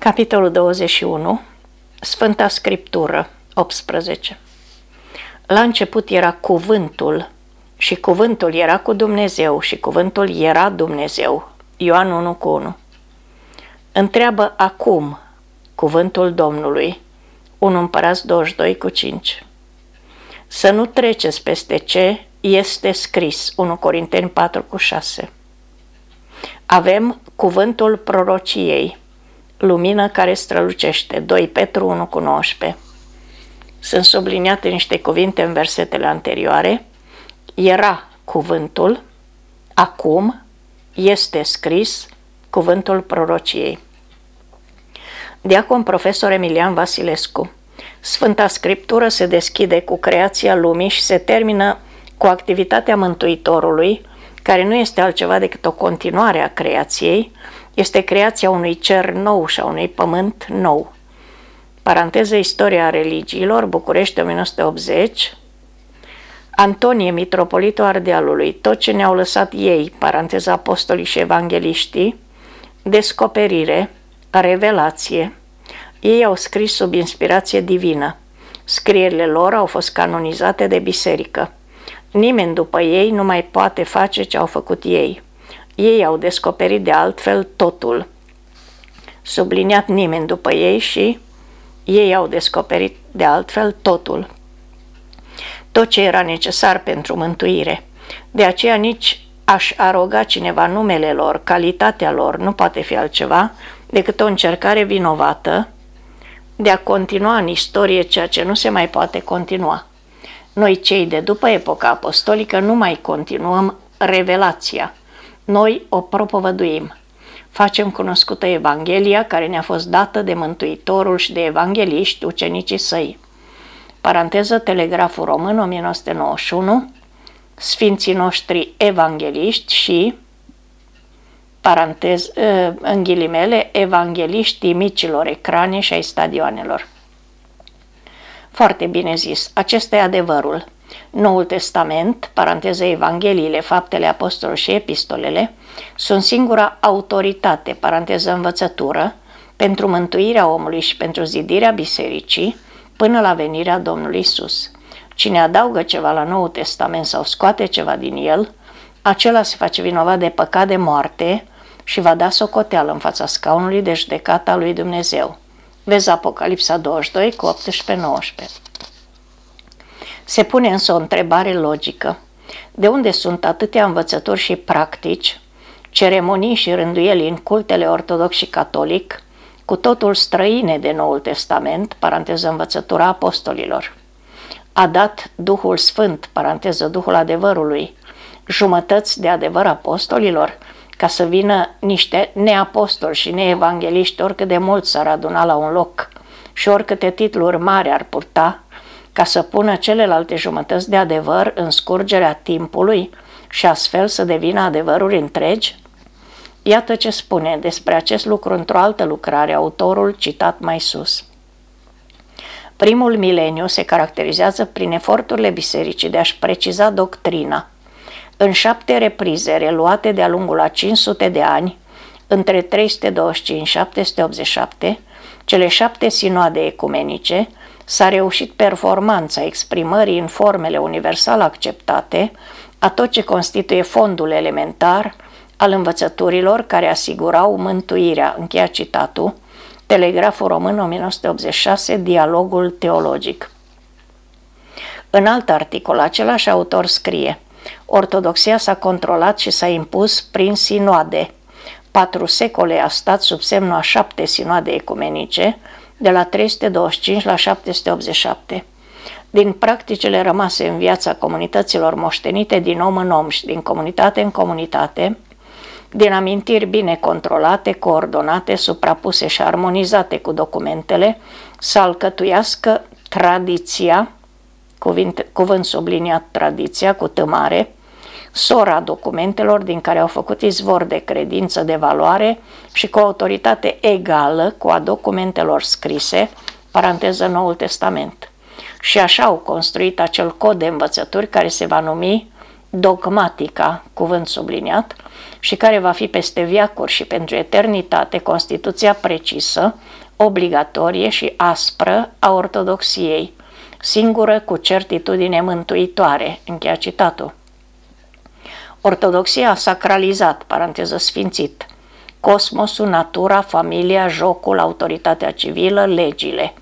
Capitolul 21 Sfânta Scriptură 18 La început era cuvântul și cuvântul era cu Dumnezeu și cuvântul era Dumnezeu. Ioan 1 cu 1 Întreabă acum cuvântul Domnului 1 Împărați 22 cu 5 Să nu treceți peste ce este scris 1 Corinteni 4 cu 6 Avem cuvântul prorociei lumină care strălucește. 2 Petru 1 cu 19. Sunt subliniate niște cuvinte în versetele anterioare. Era cuvântul, acum este scris cuvântul prorociei. Diacon profesor Emilian Vasilescu Sfânta Scriptură se deschide cu creația lumii și se termină cu activitatea Mântuitorului, care nu este altceva decât o continuare a creației, este creația unui cer nou și a unui pământ nou. Paranteză Istoria religiilor, București 1980, Antonie, mitropolitul Ardealului, tot ce ne-au lăsat ei, paranteza apostolii și evangeliștii, descoperire, revelație, ei au scris sub inspirație divină. Scrierile lor au fost canonizate de biserică. Nimeni după ei nu mai poate face ce au făcut ei. Ei au descoperit de altfel totul. Subliniat nimeni după ei și ei au descoperit de altfel totul. Tot ce era necesar pentru mântuire. De aceea nici aș aroga cineva numele lor, calitatea lor, nu poate fi altceva decât o încercare vinovată de a continua în istorie ceea ce nu se mai poate continua. Noi, cei de după epoca apostolică, nu mai continuăm revelația, noi o propovăduim. Facem cunoscută Evanghelia care ne-a fost dată de Mântuitorul și de evangeliști, ucenicii săi. Paranteză Telegraful Român 1991, Sfinții noștri evangeliști și, parantez, ă, în ghilimele, evangeliștii micilor ecrane și ai stadioanelor. Foarte bine zis, acesta e adevărul. Noul Testament, paranteză Evangheliile, Faptele Apostolilor și Epistolele, sunt singura autoritate, paranteză învățătură, pentru mântuirea omului și pentru zidirea bisericii până la venirea Domnului Isus. Cine adaugă ceva la Noul Testament sau scoate ceva din el, acela se face vinovat de păcat de moarte și va da socoteală în fața scaunului de judecata lui Dumnezeu. Vezi Apocalipsa 22 cu 18-19. Se pune însă o întrebare logică. De unde sunt atâtea învățători și practici, ceremonii și rânduieli în cultele ortodox și catolic, cu totul străine de Noul Testament, paranteză învățătura apostolilor? A dat Duhul Sfânt, paranteză Duhul adevărului, jumătăți de adevăr apostolilor, ca să vină niște neapostoli și neevangeliști oricât de mult s-ar aduna la un loc și oricâte titluri mari ar purta, ca să pună celelalte jumătăți de adevăr în scurgerea timpului și astfel să devină adevăruri întregi? Iată ce spune despre acest lucru într-o altă lucrare autorul citat mai sus. Primul mileniu se caracterizează prin eforturile bisericii de a-și preciza doctrina. În șapte reprize reluate de-a lungul a 500 de ani, între 325-787, cele șapte sinoade ecumenice, s-a reușit performanța exprimării în formele universal acceptate a tot ce constituie fondul elementar al învățăturilor care asigurau mântuirea, încheia citatul, Telegraful Român 1986, Dialogul teologic. În alt articol, același autor scrie Ortodoxia s-a controlat și s-a impus prin sinoade. Patru secole a stat sub semnul a șapte sinoade ecumenice, de la 325 la 787. Din practicile rămase în viața comunităților moștenite din om în om și din comunitate în comunitate, din amintiri bine controlate, coordonate, suprapuse și armonizate cu documentele, să alcătuiască tradiția, cuvânt, cuvânt subliniat tradiția cu tămare, sora documentelor din care au făcut izvor de credință de valoare și cu autoritate egală cu a documentelor scrise, paranteză Noul Testament. Și așa au construit acel cod de învățături care se va numi dogmatica, cuvânt subliniat, și care va fi peste viacuri și pentru eternitate Constituția precisă, obligatorie și aspră a ortodoxiei, singură cu certitudine mântuitoare, încheia citatul. Ortodoxia a sacralizat, paranteză sfințit, cosmosul, natura, familia, jocul, autoritatea civilă, legile.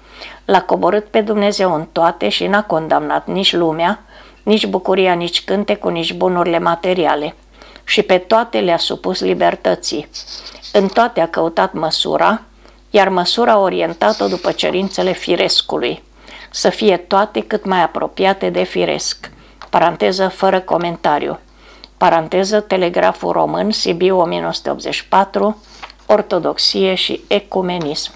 L-a coborât pe Dumnezeu în toate și n-a condamnat nici lumea, nici bucuria, nici cântecul, nici bunurile materiale. Și pe toate le-a supus libertății. În toate a căutat măsura, iar măsura a orientat-o după cerințele firescului. Să fie toate cât mai apropiate de firesc. Paranteză fără comentariu paranteză Telegraful Român, Sibiu 1984, Ortodoxie și Ecumenism.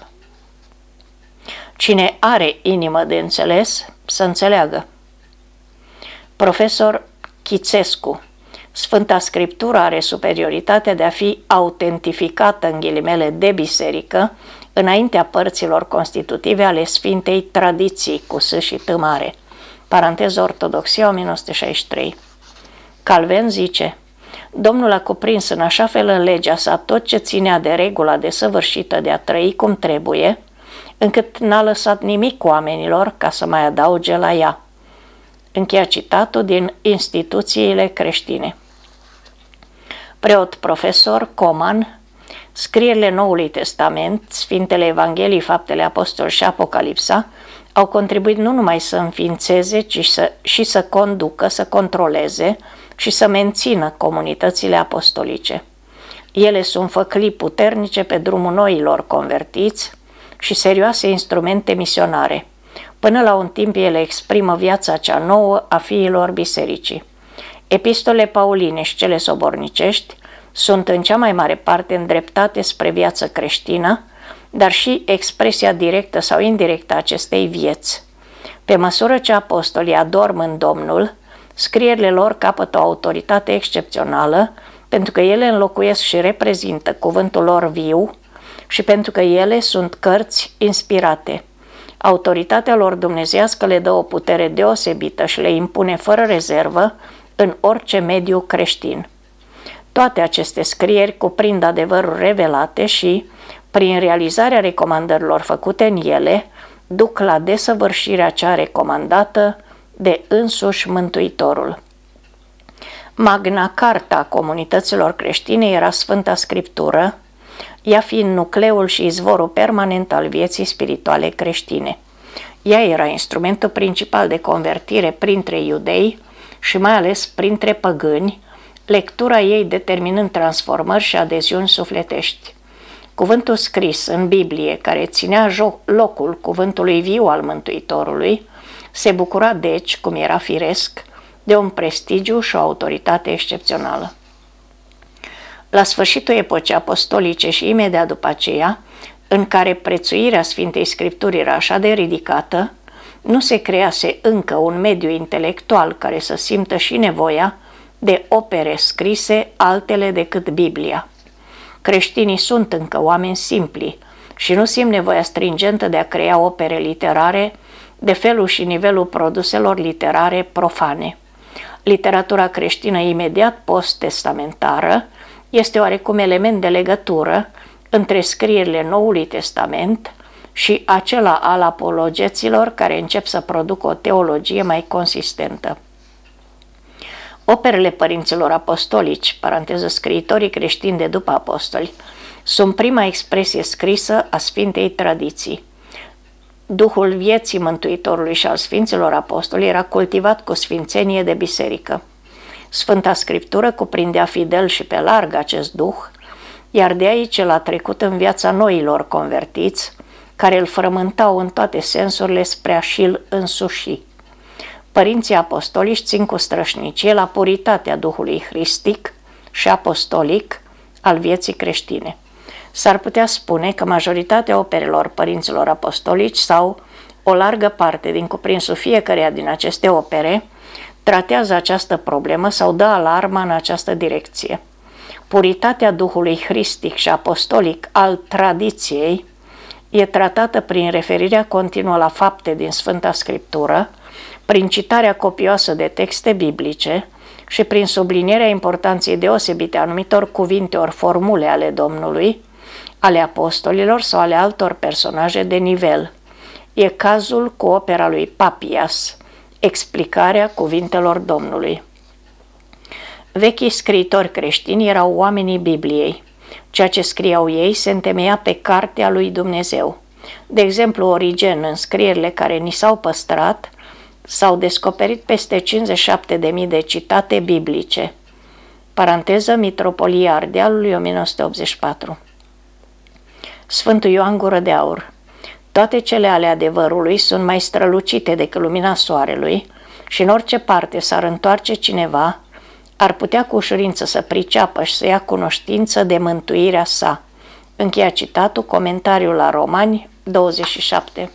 Cine are inimă de înțeles, să înțeleagă. Profesor Chițescu Sfânta Scriptură are superioritatea de a fi autentificată în ghilimele de biserică înaintea părților constitutive ale Sfintei Tradiții cu S și T mare. Paranteză Ortodoxia 1963 Calven zice, Domnul a cuprins în așa fel în legea sa tot ce ținea de regula desăvârșită de a trăi cum trebuie, încât n-a lăsat nimic oamenilor ca să mai adauge la ea. Încheia citatul din Instituțiile creștine. Preot profesor Coman, scrierile Noului Testament, Sfintele Evanghelii, Faptele Apostoli și Apocalipsa au contribuit nu numai să înființeze, ci să, și să conducă, să controleze, și să mențină comunitățile apostolice. Ele sunt făclii puternice pe drumul noilor convertiți și serioase instrumente misionare. Până la un timp ele exprimă viața cea nouă a fiilor bisericii. Epistole pauline și cele sobornicești sunt în cea mai mare parte îndreptate spre viață creștină, dar și expresia directă sau indirectă a acestei vieți. Pe măsură ce apostolii adorm în Domnul, Scrierile lor capătă o autoritate excepțională pentru că ele înlocuiesc și reprezintă cuvântul lor viu și pentru că ele sunt cărți inspirate. Autoritatea lor dumnezească le dă o putere deosebită și le impune fără rezervă în orice mediu creștin. Toate aceste scrieri cuprind adevăruri revelate și, prin realizarea recomandărilor făcute în ele, duc la desăvârșirea cea recomandată de însuși Mântuitorul. Magna Carta a comunităților creștine era Sfânta Scriptură, ea fiind nucleul și izvorul permanent al vieții spirituale creștine. Ea era instrumentul principal de convertire printre iudei și mai ales printre păgâni, lectura ei determinând transformări și adeziuni sufletești. Cuvântul scris în Biblie, care ținea locul cuvântului viu al Mântuitorului, se bucura deci, cum era firesc, de un prestigiu și o autoritate excepțională. La sfârșitul epocii apostolice și imediat după aceea, în care prețuirea Sfintei Scripturi era așa de ridicată, nu se crease încă un mediu intelectual care să simtă și nevoia de opere scrise altele decât Biblia. Creștinii sunt încă oameni simpli și nu simt nevoia stringentă de a crea opere literare de felul și nivelul produselor literare profane. Literatura creștină imediat post-testamentară este oarecum element de legătură între scrierile Noului Testament și acela al apologeților care încep să producă o teologie mai consistentă. Operele părinților apostolici, paranteză scriitorii creștini de după apostoli, sunt prima expresie scrisă a Sfintei Tradiții. Duhul vieții Mântuitorului și al Sfinților Apostoli era cultivat cu sfințenie de biserică. Sfânta Scriptură cuprindea fidel și pe larg acest duh, iar de aici el a trecut în viața noilor convertiți, care îl frământau în toate sensurile spre a și-l însuși. Părinții apostolici țin cu strășnicie la puritatea Duhului Hristic și apostolic al vieții creștine. S-ar putea spune că majoritatea operelor părinților apostolici sau o largă parte din cuprinsul fiecăreia din aceste opere tratează această problemă sau dă alarma în această direcție. Puritatea Duhului Hristic și apostolic al tradiției e tratată prin referirea continuă la fapte din Sfânta Scriptură, prin citarea copioasă de texte biblice și prin sublinierea importanței deosebite a anumitor cuvinte ori formule ale Domnului, ale apostolilor sau ale altor personaje de nivel. E cazul cu opera lui Papias, Explicarea cuvintelor Domnului. Vechii scriitori creștini erau oamenii Bibliei. Ceea ce scriau ei se întemeia pe cartea lui Dumnezeu. De exemplu, Origen, în scrierile care ni s-au păstrat, s-au descoperit peste 57.000 de citate biblice. Paranteză Mitropolia Ardealului 1984 Sfântul Ioan Gură de Aur Toate cele ale adevărului sunt mai strălucite decât lumina soarelui și în orice parte s-ar întoarce cineva, ar putea cu ușurință să priceapă și să ia cunoștință de mântuirea sa. Încheia citatul, comentariul la Romani 27.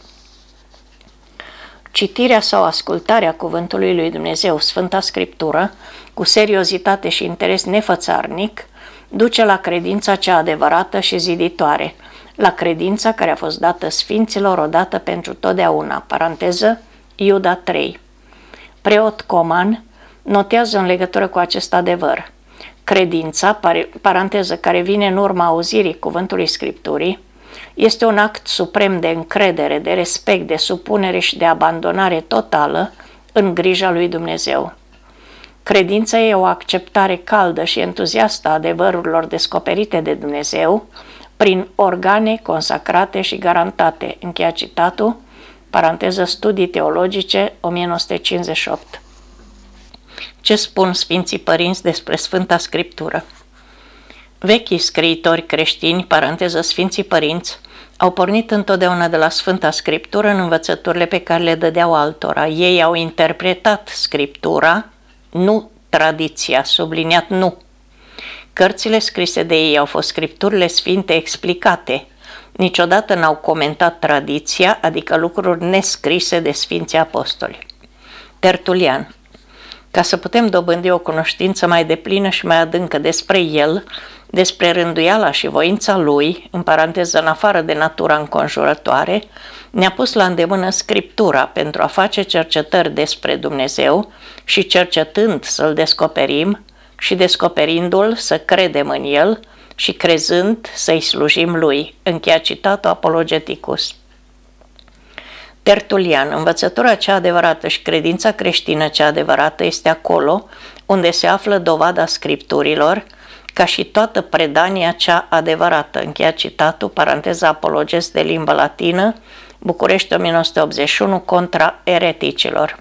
Citirea sau ascultarea cuvântului lui Dumnezeu, Sfânta Scriptură, cu seriozitate și interes nefățarnic, duce la credința cea adevărată și ziditoare, la credința care a fost dată Sfinților odată pentru totdeauna, paranteză, Iuda 3. Preot Coman notează în legătură cu acest adevăr. Credința, paranteză, care vine în urma auzirii cuvântului Scripturii, este un act suprem de încredere, de respect, de supunere și de abandonare totală în grija lui Dumnezeu. Credința e o acceptare caldă și entuziastă a adevărurilor descoperite de Dumnezeu prin organe consacrate și garantate. Încheia citatul, paranteză studii teologice 1958. Ce spun Sfinții Părinți despre Sfânta Scriptură? Vechii scriitori creștini, paranteză Sfinții Părinți, au pornit întotdeauna de la Sfânta Scriptură în învățăturile pe care le dădeau altora. Ei au interpretat Scriptura, nu tradiția, subliniat nu. Cărțile scrise de ei au fost scripturile sfinte explicate. Niciodată n-au comentat tradiția, adică lucruri nescrise de Sfinții Apostoli. Tertulian Ca să putem dobândi o cunoștință mai deplină și mai adâncă despre el, despre rânduiala și voința lui, în paranteză în afară de natura înconjurătoare, ne-a pus la îndemână Scriptura pentru a face cercetări despre Dumnezeu și cercetând să-L descoperim și descoperindu-L să credem în El și crezând să-i slujim Lui. Încheia citatul Apologeticus. Tertulian, învățătura cea adevărată și credința creștină cea adevărată este acolo unde se află dovada scripturilor, ca și toată predania cea adevărată. Încheia citatul, paranteza apologest de limbă latină, București 1981 contra ereticilor.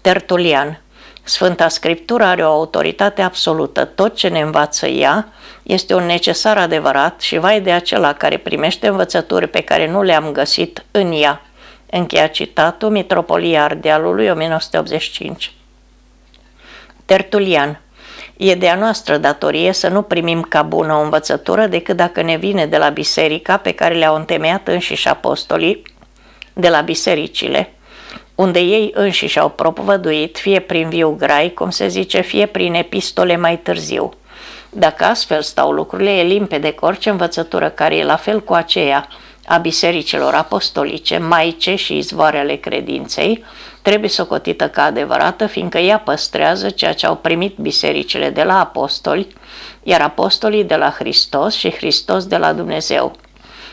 Tertulian Sfânta Scriptură are o autoritate absolută. Tot ce ne învață ea este un necesar adevărat și vai de acela care primește învățături pe care nu le-am găsit în ea. Încheia citatul Mitropolia Ardealului 1985. Tertulian E de a noastră datorie să nu primim ca bună o învățătură decât dacă ne vine de la biserica pe care le-au întemeiat înșiși apostolii, de la bisericile, unde ei înșiși au propovăduit, fie prin viu grai, cum se zice, fie prin epistole mai târziu. Dacă astfel stau lucrurile, e limpede că orice învățătură care e la fel cu aceea a bisericilor apostolice, maice și izvoarele credinței, trebuie socotită ca adevărată, fiindcă ea păstrează ceea ce au primit bisericile de la apostoli, iar apostolii de la Hristos și Hristos de la Dumnezeu.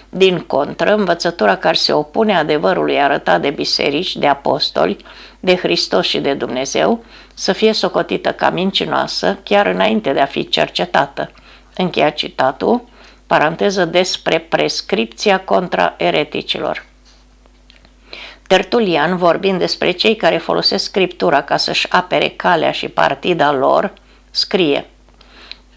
Din contră, învățătura care se opune adevărului arătat de biserici, de apostoli, de Hristos și de Dumnezeu, să fie socotită ca mincinoasă, chiar înainte de a fi cercetată. Încheia citatul, paranteză despre prescripția contra ereticilor. Tertulian, vorbind despre cei care folosesc scriptura ca să-și apere calea și partida lor, scrie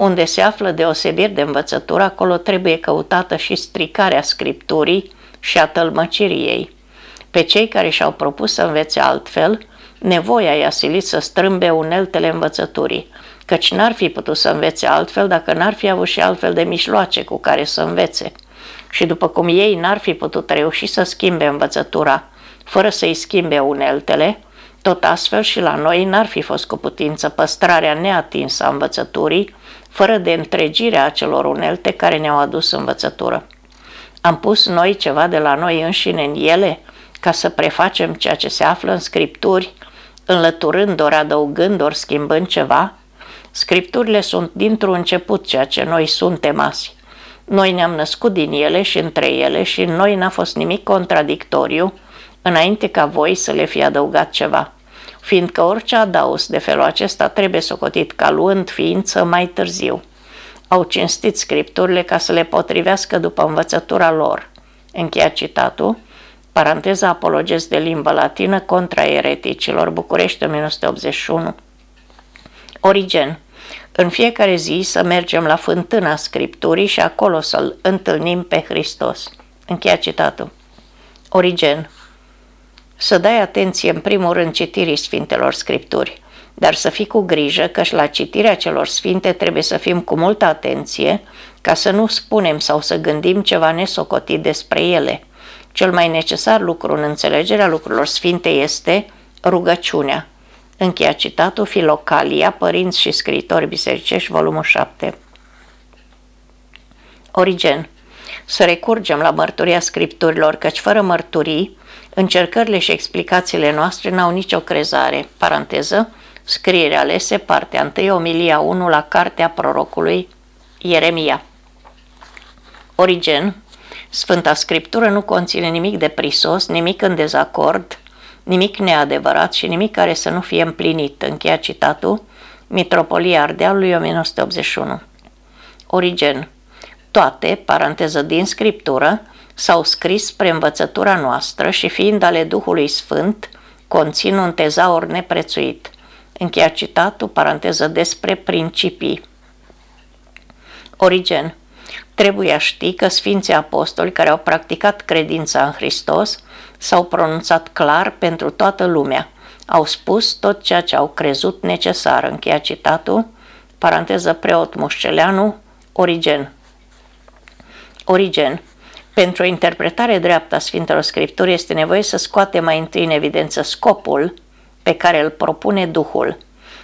Unde se află deosebiri de învățătură, acolo trebuie căutată și stricarea scripturii și a tălmăcirii ei. Pe cei care și-au propus să învețe altfel, nevoia i-a silit să strâmbe uneltele învățăturii, căci n-ar fi putut să învețe altfel dacă n-ar fi avut și altfel de mișloace cu care să învețe. Și după cum ei n-ar fi putut reuși să schimbe învățătura fără să-i schimbe uneltele, tot astfel și la noi n-ar fi fost cu putință păstrarea neatinsă a învățăturii, fără de întregirea acelor unelte care ne-au adus învățătură. Am pus noi ceva de la noi înșine în ele, ca să prefacem ceea ce se află în scripturi, înlăturând ori adăugând ori schimbând ceva, scripturile sunt dintr-un început ceea ce noi suntem azi. Noi ne-am născut din ele și între ele și în noi n-a fost nimic contradictoriu înainte ca voi să le fie adăugat ceva, fiindcă orice adaus de felul acesta trebuie socotit ca luând ființă mai târziu. Au cinstit scripturile ca să le potrivească după învățătura lor. Încheia citatul, paranteza apologez de limbă latină contra ereticilor, București 1981. Origen în fiecare zi să mergem la fântâna Scripturii și acolo să-L întâlnim pe Hristos. Încheia citatul. Origen. Să dai atenție în primul rând citirii Sfintelor Scripturi, dar să fii cu grijă că și la citirea celor sfinte trebuie să fim cu multă atenție ca să nu spunem sau să gândim ceva nesocotit despre ele. Cel mai necesar lucru în înțelegerea lucrurilor sfinte este rugăciunea. Încheia citatul Filocalia, Părinți și scriitori bisericești, volumul 7. Origen Să recurgem la mărturia scripturilor, căci fără mărturii, încercările și explicațiile noastre n-au nicio crezare. Paranteză, scriere alese, partea 1, omilia 1 la cartea prorocului Ieremia. Origen Sfânta Scriptură nu conține nimic de prisos, nimic în dezacord, nimic neadevărat și nimic care să nu fie împlinit. Încheia citatul, Mitropolia Ardealului 1981. Origen. Toate, paranteză din Scriptură, s-au scris spre învățătura noastră și fiind ale Duhului Sfânt, conțin un tezaur neprețuit. Încheia citatul, paranteză despre principii. Origen. Trebuie a ști că Sfinții Apostoli care au practicat credința în Hristos s-au pronunțat clar pentru toată lumea. Au spus tot ceea ce au crezut necesar. Încheia citatul, paranteză preot Mușceleanu, Origen. Origen. Pentru o interpretare dreaptă a Sfintelor Scripturi este nevoie să scoate mai întâi în evidență scopul pe care îl propune Duhul.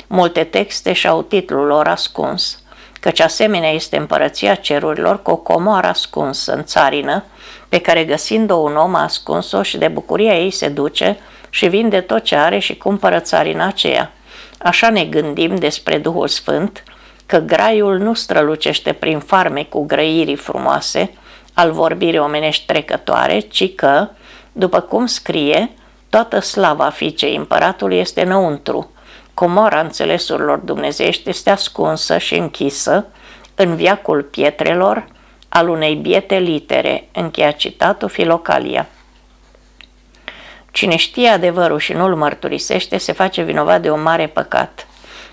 Multe texte și-au titlul lor ascuns, căci asemenea este împărăția cerurilor cu o comoară ascunsă în țarină, pe care găsind-o un om a ascuns-o și de bucuria ei se duce și vinde tot ce are și cumpără țarina aceea. Așa ne gândim despre Duhul Sfânt, că graiul nu strălucește prin farme cu grăirii frumoase, al vorbirii omenești trecătoare, ci că, după cum scrie, toată slava fiicei împăratului este înăuntru. Comora înțelesurilor dumnezeiești este ascunsă și închisă în viacul pietrelor, al unei biete litere, încheia citatul Filocalia. Cine știe adevărul și nu-l mărturisește, se face vinovat de un mare păcat.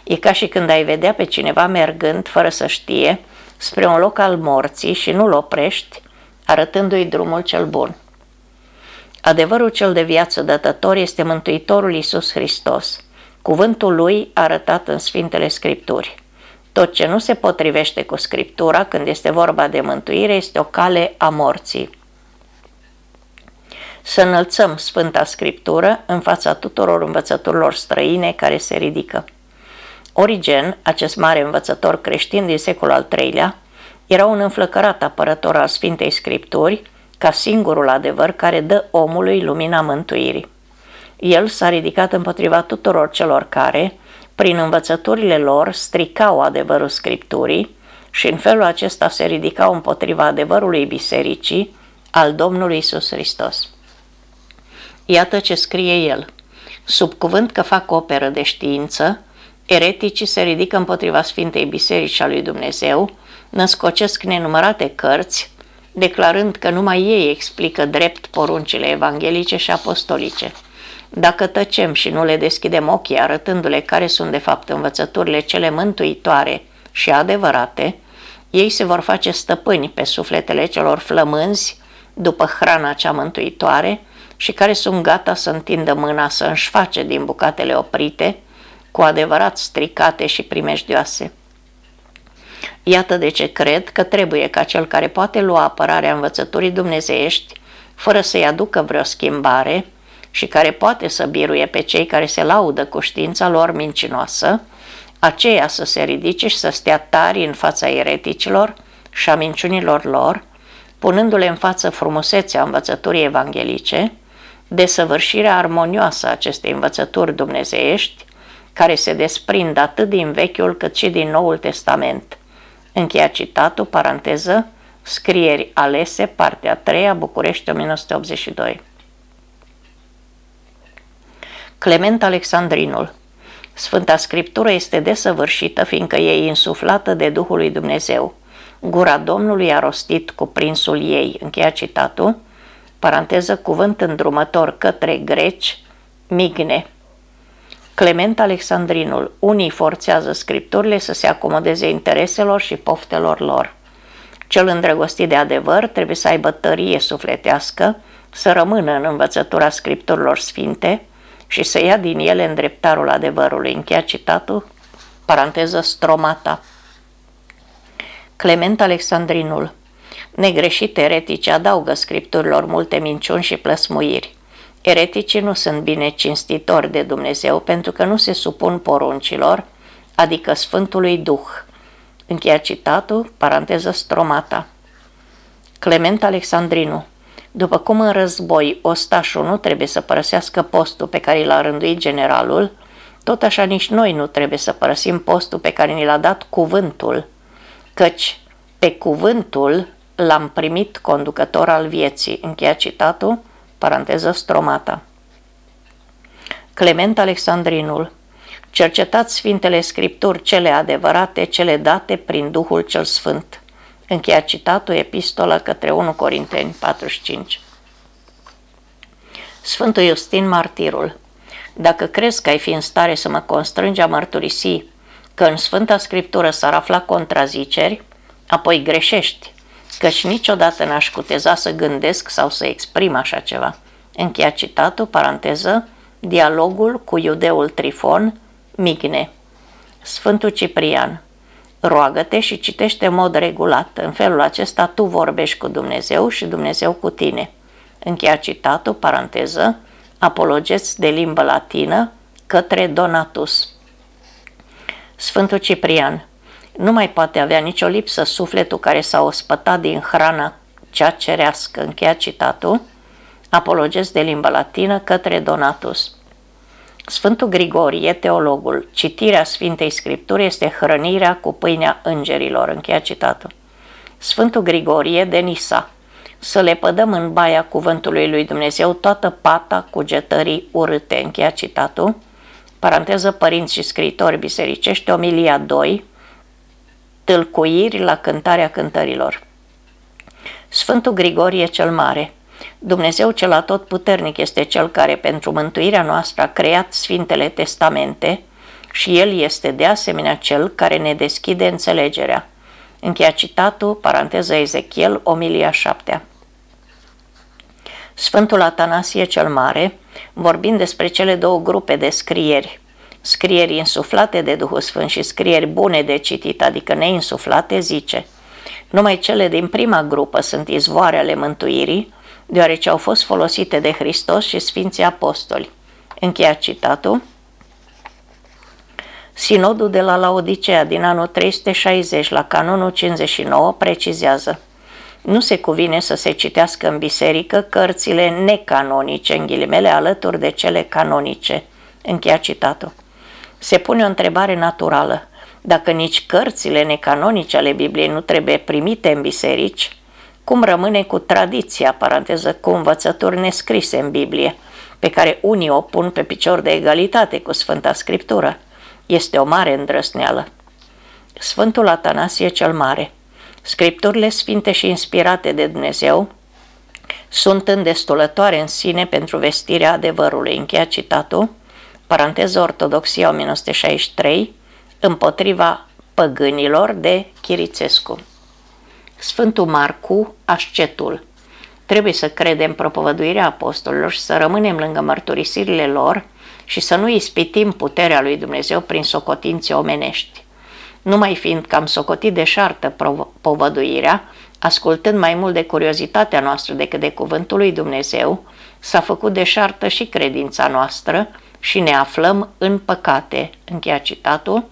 E ca și când ai vedea pe cineva mergând, fără să știe, spre un loc al morții și nu-l oprești, arătându-i drumul cel bun. Adevărul cel de viață dătător este Mântuitorul Iisus Hristos, cuvântul lui arătat în Sfintele Scripturi. Tot ce nu se potrivește cu Scriptura când este vorba de mântuire este o cale a morții. Să înălțăm Sfânta Scriptură în fața tuturor învățăturilor străine care se ridică. Origen, acest mare învățător creștin din secolul al III-lea, era un înflăcărat apărător al Sfintei Scripturi, ca singurul adevăr care dă omului lumina mântuirii. El s-a ridicat împotriva tuturor celor care, prin învățăturile lor stricau adevărul Scripturii și în felul acesta se ridicau împotriva adevărului bisericii al Domnului Isus Hristos. Iată ce scrie el. Sub cuvânt că fac operă de știință, ereticii se ridică împotriva Sfintei Biserici a lui Dumnezeu, născocesc nenumărate cărți, declarând că numai ei explică drept poruncile evanghelice și apostolice. Dacă tăcem și nu le deschidem ochii arătându-le care sunt de fapt învățăturile cele mântuitoare și adevărate, ei se vor face stăpâni pe sufletele celor flămânzi după hrana cea mântuitoare și care sunt gata să întindă mâna să face din bucatele oprite, cu adevărat stricate și primejdioase. Iată de ce cred că trebuie ca cel care poate lua apărarea învățăturii dumnezeiești, fără să-i aducă vreo schimbare, și care poate să biruie pe cei care se laudă cu știința lor mincinoasă, aceea să se ridice și să stea tari în fața ereticilor și a minciunilor lor, punându-le în față frumusețea învățăturii evanghelice, Desăvârșirea armonioasă a acestei învățături dumnezeiești, care se desprind atât din Vechiul cât și din Noul Testament. Încheia citatul, paranteză, scrieri alese, partea 3 București 1982. Clement Alexandrinul Sfânta Scriptură este desăvârșită fiindcă e insuflată de Duhul lui Dumnezeu. Gura Domnului a rostit cu prinsul ei, încheia citatul, paranteză cuvânt îndrumător către greci, migne. Clement Alexandrinul, unii forțează scripturile să se acomodeze intereselor și poftelor lor. Cel îndrăgostit de adevăr trebuie să aibă tărie sufletească, să rămână în învățătura scripturilor sfinte și să ia din ele îndreptarul adevărului. Încheia citatul, paranteză stromata. Clement Alexandrinul Negreșit eretici adaugă scripturilor multe minciuni și plăsmuiri. Ereticii nu sunt bine cinstitori de Dumnezeu pentru că nu se supun poruncilor, adică Sfântului Duh. Încheia citatul, paranteză stromata. Clement Alexandrinu După cum în război ostașul nu trebuie să părăsească postul pe care l-a rânduit generalul, tot așa nici noi nu trebuie să părăsim postul pe care ni l-a dat cuvântul, căci pe cuvântul l-am primit conducător al vieții. Încheia citatul, paranteză stromata. Clement Alexandrinul Cercetați Sfintele Scripturi, cele adevărate, cele date prin Duhul cel Sfânt. Încheia citatul, epistolă către 1 Corinteni 45. Sfântul Iustin Martirul Dacă crezi că ai fi în stare să mă constrângi a mărturisi că în Sfânta Scriptură s-ar afla contraziceri, apoi greșești, căci niciodată n-aș cuteza să gândesc sau să exprim așa ceva. Încheia citatul, paranteză, dialogul cu iudeul Trifon, Migne. Sfântul Ciprian Roagă-te și citește în mod regulat. În felul acesta tu vorbești cu Dumnezeu și Dumnezeu cu tine. Încheia citatul, paranteză, apologeți de limbă latină către Donatus. Sfântul Ciprian nu mai poate avea nicio lipsă sufletul care s-a ospătat din hrana cea cerească, încheia citatul, apologez de limba latină către Donatus. Sfântul Grigorie, teologul, citirea Sfintei Scripturi este hrănirea cu pâinea îngerilor, încheia citatul. Sfântul Grigorie de Nisa, să le pădăm în baia cuvântului lui Dumnezeu toată pata cugetării urâte, încheia citatul, paranteză părinți și scriitori bisericești, omilia 2, tâlcuiri la cântarea cântărilor. Sfântul Grigorie cel Mare Dumnezeu cel atotputernic este cel care pentru mântuirea noastră a creat Sfintele Testamente și El este de asemenea cel care ne deschide înțelegerea. Încheia citatul, paranteză Ezechiel, omilia 7 Sfântul Atanasie cel Mare, vorbind despre cele două grupe de scrieri, scrieri insuflate de Duhul Sfânt și scrieri bune de citit, adică neinsuflate, zice Numai cele din prima grupă sunt izvoare ale mântuirii, deoarece au fost folosite de Hristos și Sfinții Apostoli. Încheia citatul. Sinodul de la Laodicea din anul 360 la canonul 59 precizează nu se cuvine să se citească în biserică cărțile necanonice, în ghilimele, alături de cele canonice. Încheia citatul. Se pune o întrebare naturală. Dacă nici cărțile necanonice ale Bibliei nu trebuie primite în biserici, cum rămâne cu tradiția, paranteză, cu învățături nescrise în Biblie, pe care unii o pun pe picior de egalitate cu Sfânta Scriptură? Este o mare îndrăsneală. Sfântul Atanasie cel Mare Scripturile sfinte și inspirate de Dumnezeu sunt îndestulătoare în sine pentru vestirea adevărului. Încheia citatul, paranteză Ortodoxia 1963, împotriva păgânilor de Chirițescu. Sfântul Marcu, ascetul. Trebuie să credem propovăduirea apostolilor și să rămânem lângă mărturisirile lor și să nu ispitim puterea lui Dumnezeu prin socotințe omenești. Numai fiind că am socotit deșartă povăduirea, ascultând mai mult de curiozitatea noastră decât de cuvântul lui Dumnezeu, s-a făcut deșartă și credința noastră și ne aflăm în păcate. Încheia citatul,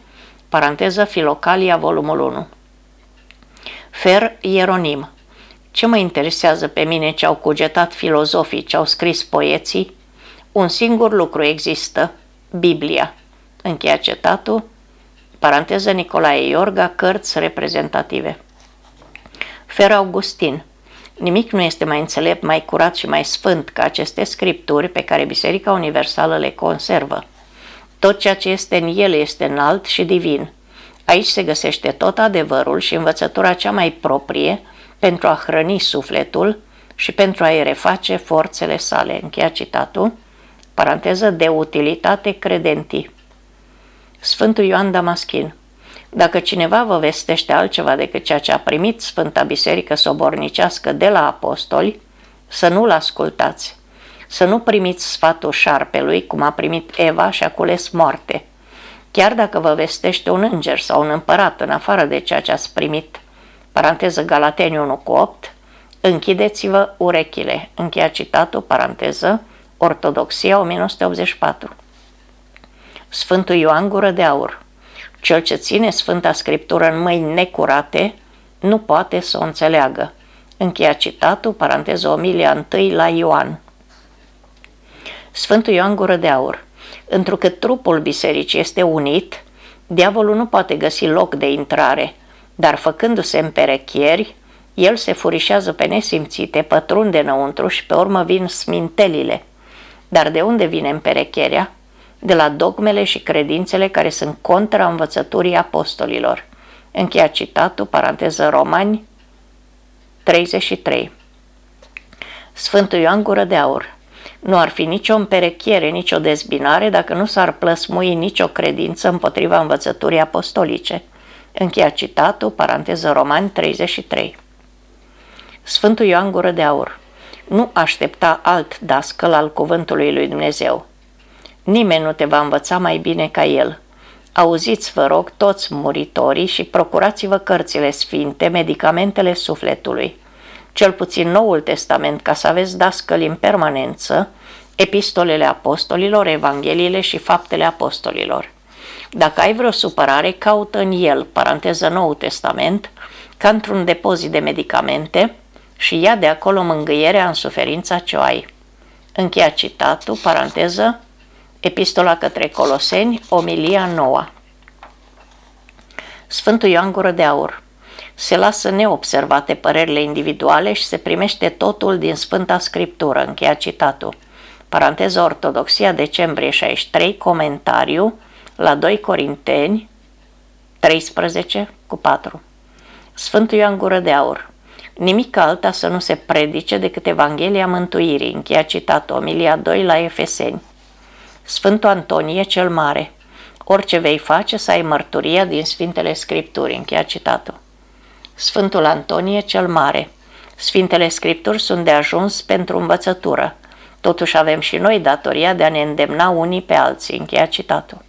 paranteză Filocalia, volumul 1. Fer Ieronim Ce mă interesează pe mine ce au cugetat filozofii, ce au scris poeții? Un singur lucru există, Biblia. Încheia cetatul, paranteză Nicolae Iorga, cărți reprezentative. Fer Augustin. Nimic nu este mai înțelept, mai curat și mai sfânt ca aceste scripturi pe care Biserica Universală le conservă. Tot ceea ce este în ele este înalt și divin. Aici se găsește tot adevărul și învățătura cea mai proprie pentru a hrăni sufletul și pentru a-i reface forțele sale. Încheia citatul, paranteză de utilitate credenti. Sfântul Ioan Damaschin Dacă cineva vă vestește altceva decât ceea ce a primit Sfânta Biserică Sobornicească de la apostoli, să nu-l ascultați, să nu primiți sfatul șarpelui, cum a primit Eva și a cules moarte, chiar dacă vă vestește un înger sau un împărat în afară de ceea ce ați primit. Paranteză Galateni 1 cu 8, închideți-vă urechile. Încheia citatul, paranteză, Ortodoxia 1984. Sfântul Ioan Gură de Aur Cel ce ține Sfânta Scriptură în mâini necurate nu poate să o înțeleagă. Încheia citatul, paranteză omilia 1 la Ioan. Sfântul Ioan Gură de Aur Întrucât trupul bisericii este unit, diavolul nu poate găsi loc de intrare, dar făcându-se în perechieri, el se furișează pe nesimțite, pătrunde înăuntru și pe urmă vin smintelile. Dar de unde vine împerecherea? De la dogmele și credințele care sunt contra învățăturii apostolilor. Încheia citatul, paranteză Romani 33. Sfântul Ioan Gură de Aur nu ar fi nicio împerechiere, nicio dezbinare dacă nu s-ar plăsmui nicio credință împotriva învățăturii apostolice. Încheia citatul, paranteză Romani 33. Sfântul Ioan Gură de Aur Nu aștepta alt dascăl al cuvântului lui Dumnezeu. Nimeni nu te va învăța mai bine ca el. Auziți, vă rog, toți muritorii și procurați-vă cărțile sfinte, medicamentele sufletului cel puțin Noul Testament, ca să aveți dascăli în permanență, epistolele apostolilor, evangheliile și faptele apostolilor. Dacă ai vreo supărare, caută în el, paranteză Noul Testament, ca într-un depozit de medicamente și ia de acolo mângâierea în suferința ce o ai. Încheia citatul, paranteză, Epistola către Coloseni, Omilia 9. Sfântul Ioan Gură de Aur se lasă neobservate părerile individuale și se primește totul din Sfânta Scriptură, încheia citatul. Paranteză Ortodoxia, decembrie 63, comentariu la 2 Corinteni 13 cu 4. Sfântul Ioan Gură de Aur Nimic alta să nu se predice decât Evanghelia Mântuirii, încheia citatul, Omilia 2 la Efeseni. Sfântul Antonie cel Mare Orice vei face să ai mărturia din Sfintele Scripturi, încheia citatul. Sfântul Antonie cel Mare. Sfintele Scripturi sunt de ajuns pentru învățătură. Totuși avem și noi datoria de a ne îndemna unii pe alții. Încheia citatul.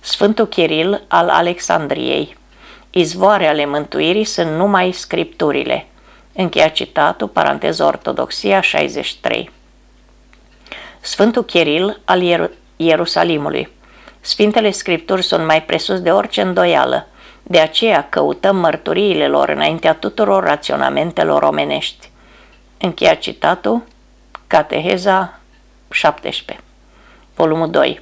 Sfântul Chiril al Alexandriei. Izvoare ale mântuirii sunt numai scripturile. Încheia citatul, paranteză Ortodoxia 63. Sfântul Chiril al Ier- Ierusalimului. Sfintele Scripturi sunt mai presus de orice îndoială. De aceea căutăm mărturiile lor înaintea tuturor raționamentelor omenești. Încheia citatul, Cateheza 17, volumul 2.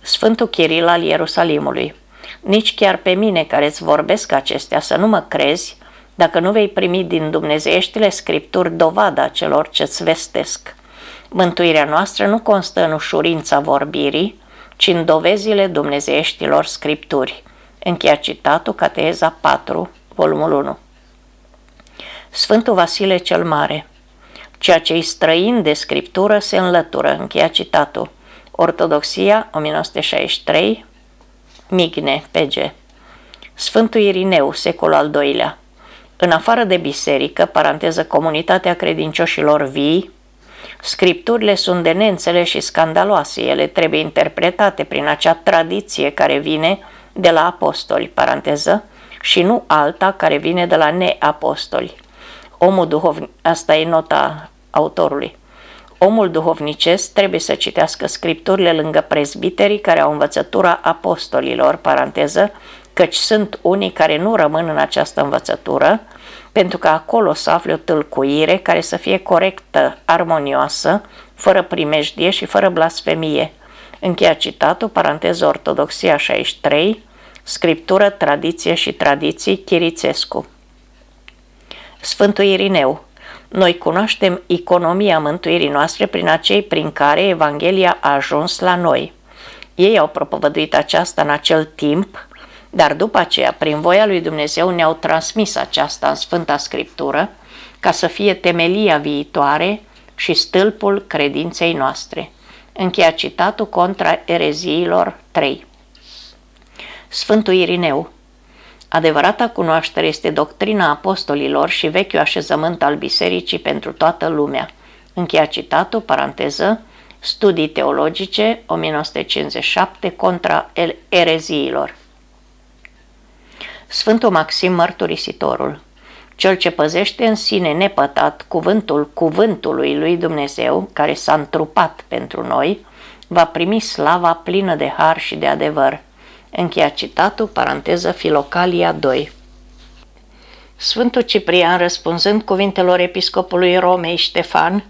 Sfântul Chiril al Ierusalimului. Nici chiar pe mine care îți vorbesc acestea să nu mă crezi, dacă nu vei primi din dumnezeieștile scripturi dovada celor ce-ți vestesc. Mântuirea noastră nu constă în ușurința vorbirii, ci în dovezile dumnezeieștilor scripturi. Încheia citatul, Cateza 4, volumul 1. Sfântul Vasile cel Mare Ceea ce-i străin de scriptură se înlătură, încheia citatul. Ortodoxia, 1963, Migne, PG. Sfântul Irineu, secolul al doilea. În afară de biserică, paranteză comunitatea credincioșilor vii, scripturile sunt de neînțeles și scandaloase. Ele trebuie interpretate prin acea tradiție care vine de la apostoli, paranteză, și nu alta care vine de la neapostoli. Omul duhovnic, asta e nota autorului. Omul duhovnicesc trebuie să citească scripturile lângă prezbiterii care au învățătura apostolilor, paranteză, căci sunt unii care nu rămân în această învățătură, pentru că acolo să afle o tâlcuire care să fie corectă, armonioasă, fără primejdie și fără blasfemie. Încheia citatul, paranteză Ortodoxia 63, Scriptură, Tradiție și Tradiții, Chirițescu. Sfântul Irineu Noi cunoaștem economia mântuirii noastre prin acei prin care Evanghelia a ajuns la noi. Ei au propovăduit aceasta în acel timp, dar după aceea, prin voia lui Dumnezeu, ne-au transmis aceasta în Sfânta Scriptură ca să fie temelia viitoare și stâlpul credinței noastre. Încheia citatul contra ereziilor 3. Sfântul Irineu Adevărata cunoaștere este doctrina apostolilor și vechiul așezământ al bisericii pentru toată lumea. Încheia citatul, paranteză, Studii teologice, 1957, contra ereziilor. Sfântul Maxim Mărturisitorul Cel ce păzește în sine nepătat cuvântul cuvântului lui Dumnezeu, care s-a întrupat pentru noi, va primi slava plină de har și de adevăr. Încheia citatul, paranteză Filocalia 2. Sfântul Ciprian, răspunzând cuvintelor episcopului Romei Ștefan,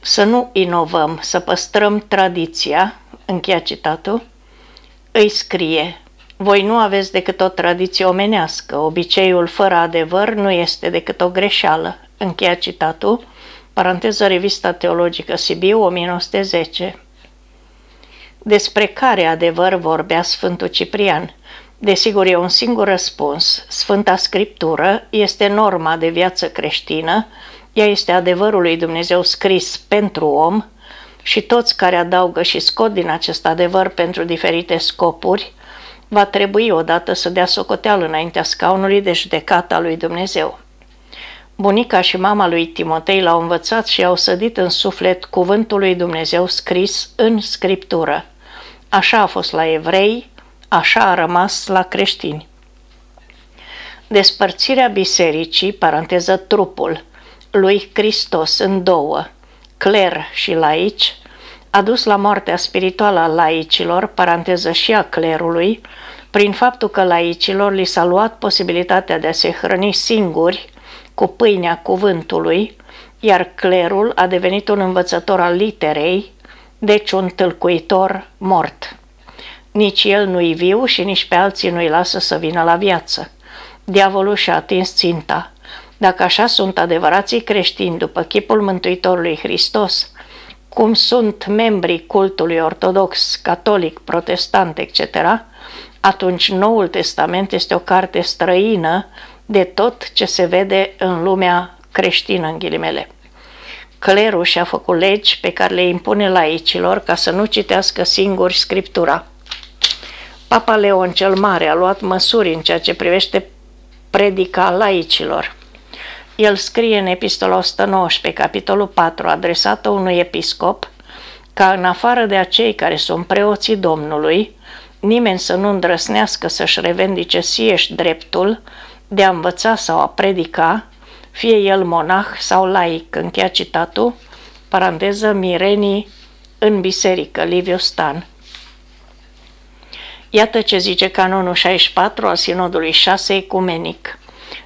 să nu inovăm, să păstrăm tradiția, încheia citatul, îi scrie, voi nu aveți decât o tradiție omenească, obiceiul fără adevăr nu este decât o greșeală, încheia citatul, paranteză Revista Teologică Sibiu, 1910. Despre care adevăr vorbea Sfântul Ciprian? Desigur, e un singur răspuns. Sfânta Scriptură este norma de viață creștină, ea este adevărul lui Dumnezeu scris pentru om și toți care adaugă și scot din acest adevăr pentru diferite scopuri, va trebui odată să dea socoteală înaintea scaunului de judecată a lui Dumnezeu. Bunica și mama lui Timotei l-au învățat și au sădit în suflet cuvântul lui Dumnezeu scris în Scriptură. Așa a fost la evrei, așa a rămas la creștini. Despărțirea bisericii, paranteză trupul, lui Hristos în două, cler și laici, a dus la moartea spirituală a laicilor, paranteză și a clerului, prin faptul că laicilor li s-a luat posibilitatea de a se hrăni singuri cu pâinea cuvântului, iar clerul a devenit un învățător al literei, deci un tâlcuitor mort. Nici el nu-i viu și nici pe alții nu-i lasă să vină la viață. Diavolul și-a atins ținta. Dacă așa sunt adevărații creștini după chipul Mântuitorului Hristos, cum sunt membrii cultului ortodox, catolic, protestant, etc., atunci Noul Testament este o carte străină de tot ce se vede în lumea creștină, în ghilimele. Clerul și-a făcut legi pe care le impune laicilor ca să nu citească singuri Scriptura. Papa Leon cel Mare a luat măsuri în ceea ce privește predica laicilor. El scrie în epistola 119, capitolul 4, adresată unui episcop, ca în afară de acei care sunt preoții Domnului, nimeni să nu îndrăsnească să-și revendice sieși dreptul de a învăța sau a predica, fie el monah sau laic, încheia citatul, paranteză Mirenii în biserică, Liviu Stan. Iată ce zice canonul 64 al sinodului 6 ecumenic.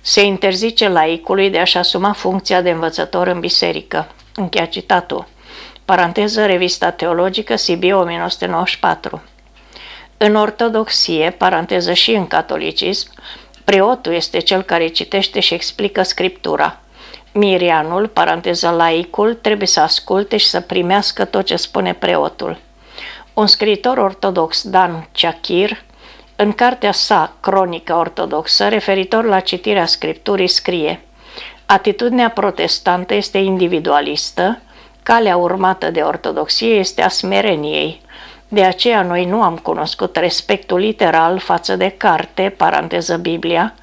Se interzice laicului de a-și asuma funcția de învățător în biserică. Încheia citatul. Paranteză Revista Teologică Sibiu 1994. În ortodoxie, paranteză și în catolicism, preotul este cel care citește și explică scriptura. Mirianul, paranteză laicul, trebuie să asculte și să primească tot ce spune preotul. Un scriitor ortodox, Dan Chakir, în cartea sa, Cronica Ortodoxă, referitor la citirea Scripturii, scrie Atitudinea protestantă este individualistă, calea urmată de ortodoxie este a smereniei. De aceea noi nu am cunoscut respectul literal față de carte, paranteză Biblia,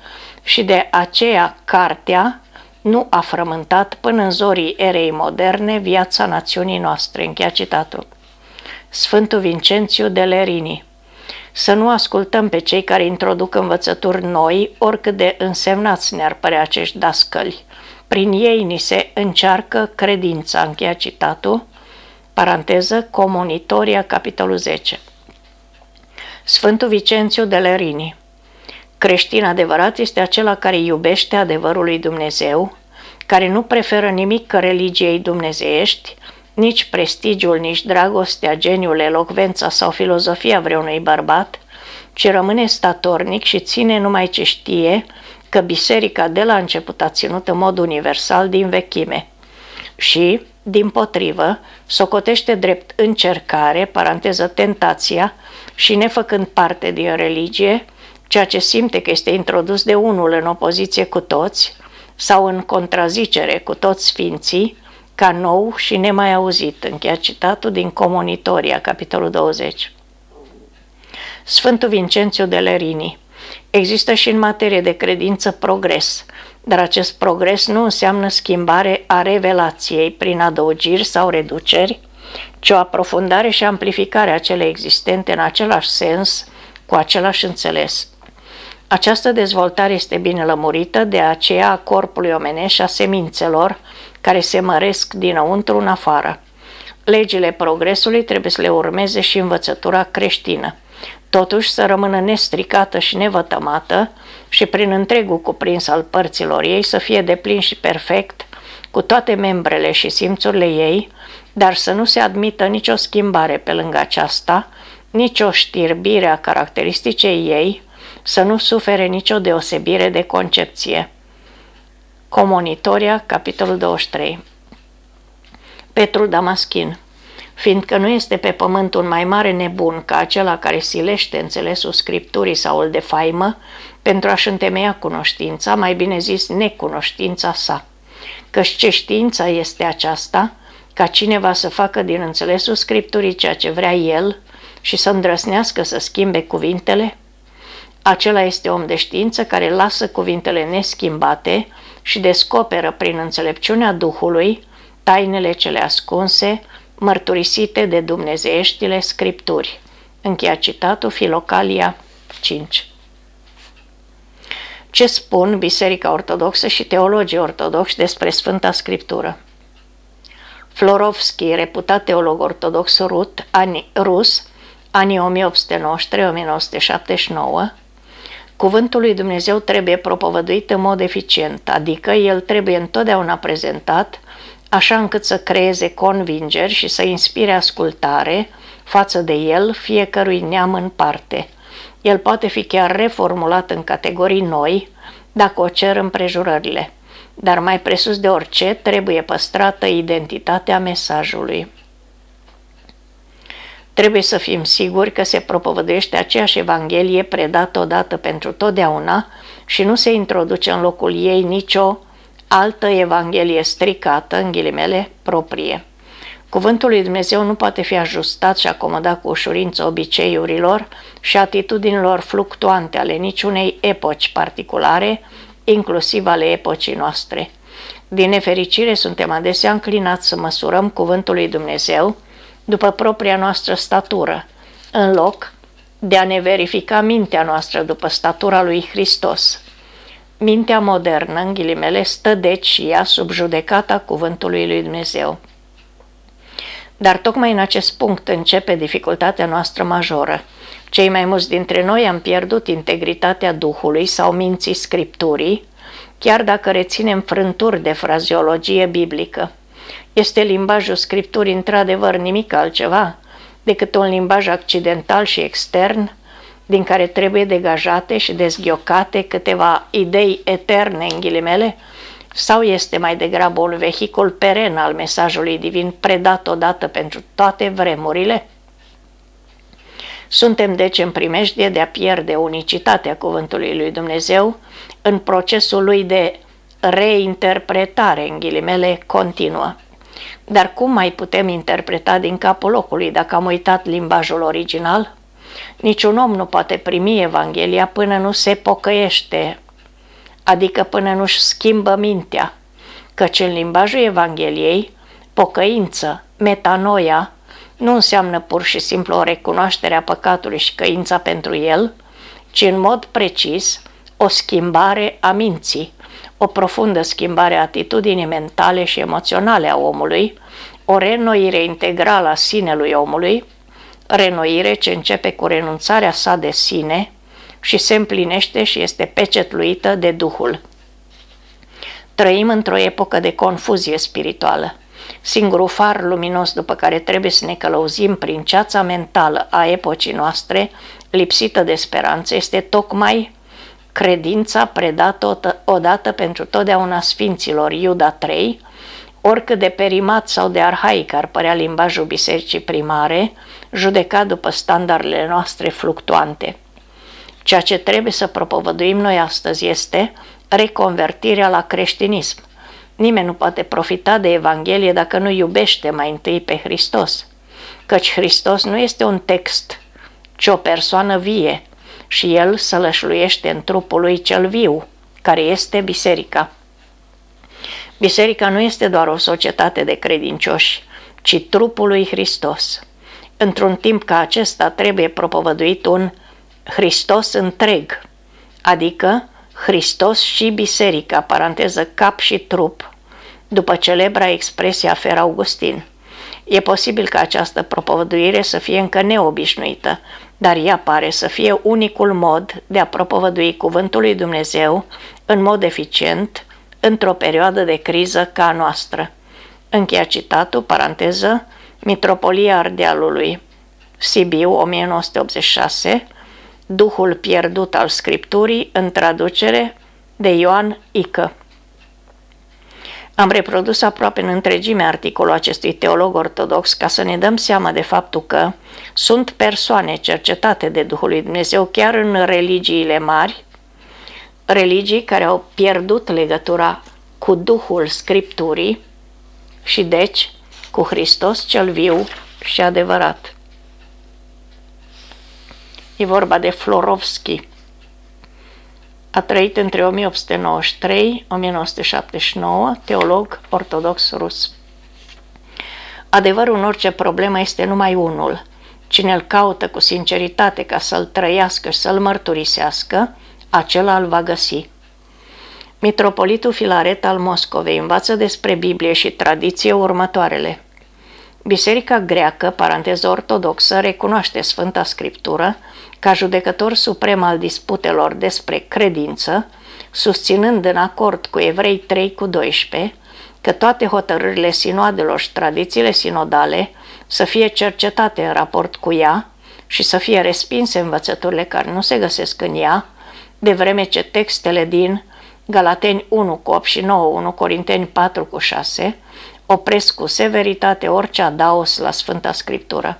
și de aceea cartea nu a frământat până în zorii erei moderne viața națiunii noastre. Încheia citatul. Sfântul Vincențiu de Lerini să nu ascultăm pe cei care introduc învățături noi, oricât de însemnați ne-ar părea acești dascăli. Prin ei ni se încearcă credința, încheia citatul, paranteză, Comunitoria, capitolul 10. Sfântul Vicențiu de Lerini Creștin adevărat este acela care iubește adevărul lui Dumnezeu, care nu preferă nimic religiei dumnezeiești, nici prestigiul, nici dragostea, geniul, elocvența sau filozofia vreunui bărbat, ci rămâne statornic și ține numai ce știe că biserica de la început a ținut în mod universal din vechime. Și, din potrivă, socotește drept încercare, paranteză tentația, și nefăcând parte din religie, ceea ce simte că este introdus de unul în opoziție cu toți sau în contrazicere cu toți sfinții, ca nou și nemai auzit, încheia citatul din Comunitoria, capitolul 20. Sfântul Vincențiu de Lerini Există și în materie de credință progres, dar acest progres nu înseamnă schimbare a revelației prin adăugiri sau reduceri, ci o aprofundare și amplificare a celei existente în același sens, cu același înțeles. Această dezvoltare este bine lămurită de aceea a corpului omenesc și a semințelor care se măresc dinăuntru în afară. Legile progresului trebuie să le urmeze și învățătura creștină. Totuși să rămână nestricată și nevătămată și prin întregul cuprins al părților ei să fie deplin și perfect cu toate membrele și simțurile ei, dar să nu se admită nicio schimbare pe lângă aceasta, nicio știrbire a caracteristicei ei, să nu sufere nicio deosebire de concepție. Comunitoria, capitolul 23 Petru Damaschin Fiindcă nu este pe pământ un mai mare nebun ca acela care silește înțelesul Scripturii sau îl defaimă pentru a-și întemeia cunoștința, mai bine zis necunoștința sa. Căci ce știința este aceasta, ca cineva să facă din înțelesul Scripturii ceea ce vrea el și să îndrăsnească să schimbe cuvintele? Acela este om de știință care lasă cuvintele neschimbate și descoperă prin înțelepciunea Duhului tainele cele ascunse, mărturisite de dumnezeieștile scripturi. Încheia citatul Filocalia 5. Ce spun Biserica Ortodoxă și teologii ortodoxi despre Sfânta Scriptură? Florovski, reputat teolog ortodox rut, ani, rus, anii 1893-1979, Cuvântul lui Dumnezeu trebuie propovăduit în mod eficient, adică el trebuie întotdeauna prezentat așa încât să creeze convingeri și să inspire ascultare față de el fiecărui neam în parte. El poate fi chiar reformulat în categorii noi, dacă o cer împrejurările, dar mai presus de orice trebuie păstrată identitatea mesajului. Trebuie să fim siguri că se propovăduiește aceeași Evanghelie predată odată pentru totdeauna și nu se introduce în locul ei nicio altă Evanghelie stricată, în ghilimele, proprie. Cuvântul lui Dumnezeu nu poate fi ajustat și acomodat cu ușurință obiceiurilor și atitudinilor fluctuante ale niciunei epoci particulare, inclusiv ale epocii noastre. Din nefericire, suntem adesea înclinați să măsurăm cuvântul lui Dumnezeu după propria noastră statură, în loc de a ne verifica mintea noastră după statura lui Hristos. Mintea modernă, în ghilimele, stă deci și ea sub judecata cuvântului lui Dumnezeu. Dar tocmai în acest punct începe dificultatea noastră majoră. Cei mai mulți dintre noi am pierdut integritatea Duhului sau minții Scripturii, chiar dacă reținem frânturi de fraziologie biblică. Este limbajul Scripturii într-adevăr nimic altceva decât un limbaj accidental și extern, din care trebuie degajate și dezghiocate câteva idei eterne în ghilimele, sau este mai degrabă un vehicul peren al mesajului divin predat odată pentru toate vremurile? Suntem deci în primejdie de a pierde unicitatea cuvântului lui Dumnezeu în procesul lui de reinterpretare, în ghilimele, continuă. Dar cum mai putem interpreta din capul locului dacă am uitat limbajul original? Niciun om nu poate primi Evanghelia până nu se pocăiește, adică până nu-și schimbă mintea, căci în limbajul Evangheliei, pocăință, metanoia, nu înseamnă pur și simplu o recunoaștere a păcatului și căința pentru el, ci în mod precis o schimbare a minții, o profundă schimbare a atitudinii mentale și emoționale a omului, o renoire integrală a sinelui omului, renoire ce începe cu renunțarea sa de sine, și se împlinește și este pecetluită de Duhul. Trăim într-o epocă de confuzie spirituală. Singurul far luminos după care trebuie să ne călăuzim prin ceața mentală a epocii noastre, lipsită de speranță, este tocmai credința predată odată pentru totdeauna Sfinților Iuda 3, oricât de perimat sau de arhaic ar părea limbajul bisericii primare, judecat după standardele noastre fluctuante. Ceea ce trebuie să propovăduim noi astăzi este reconvertirea la creștinism. Nimeni nu poate profita de Evanghelie dacă nu iubește mai întâi pe Hristos, căci Hristos nu este un text, ci o persoană vie și El sălășluiește în trupul lui cel viu, care este biserica. Biserica nu este doar o societate de credincioși, ci trupul lui Hristos. Într-un timp ca acesta trebuie propovăduit un Hristos întreg, adică Hristos și biserica, paranteză cap și trup, după celebra expresie a Fer Augustin. E posibil ca această propovăduire să fie încă neobișnuită, dar ea pare să fie unicul mod de a propovădui cuvântul lui Dumnezeu în mod eficient într-o perioadă de criză ca a noastră. Încheia citatul, paranteză, Mitropolia Ardealului, Sibiu, 1986, Duhul pierdut al Scripturii, în traducere de Ioan Ică. Am reprodus aproape în întregime articolul acestui teolog ortodox ca să ne dăm seama de faptul că sunt persoane cercetate de Duhul lui Dumnezeu chiar în religiile mari, religii care au pierdut legătura cu Duhul Scripturii și deci cu Hristos cel viu și adevărat. E vorba de Florovski. A trăit între 1893-1979, teolog ortodox rus. Adevărul în orice problemă este numai unul. Cine îl caută cu sinceritate ca să-l trăiască și să-l mărturisească, acela îl va găsi. Mitropolitul Filaret al Moscovei învață despre Biblie și tradiție următoarele. Biserica greacă, paranteză ortodoxă, recunoaște Sfânta Scriptură ca judecător suprem al disputelor despre credință, susținând în acord cu Evrei 3 cu 12 că toate hotărârile sinoadelor și tradițiile sinodale să fie cercetate în raport cu ea și să fie respinse învățăturile care nu se găsesc în ea, de vreme ce textele din Galateni 1 cu 8 și 9, 1 Corinteni 4 cu 6, opresc cu severitate orice adaos la Sfânta Scriptură.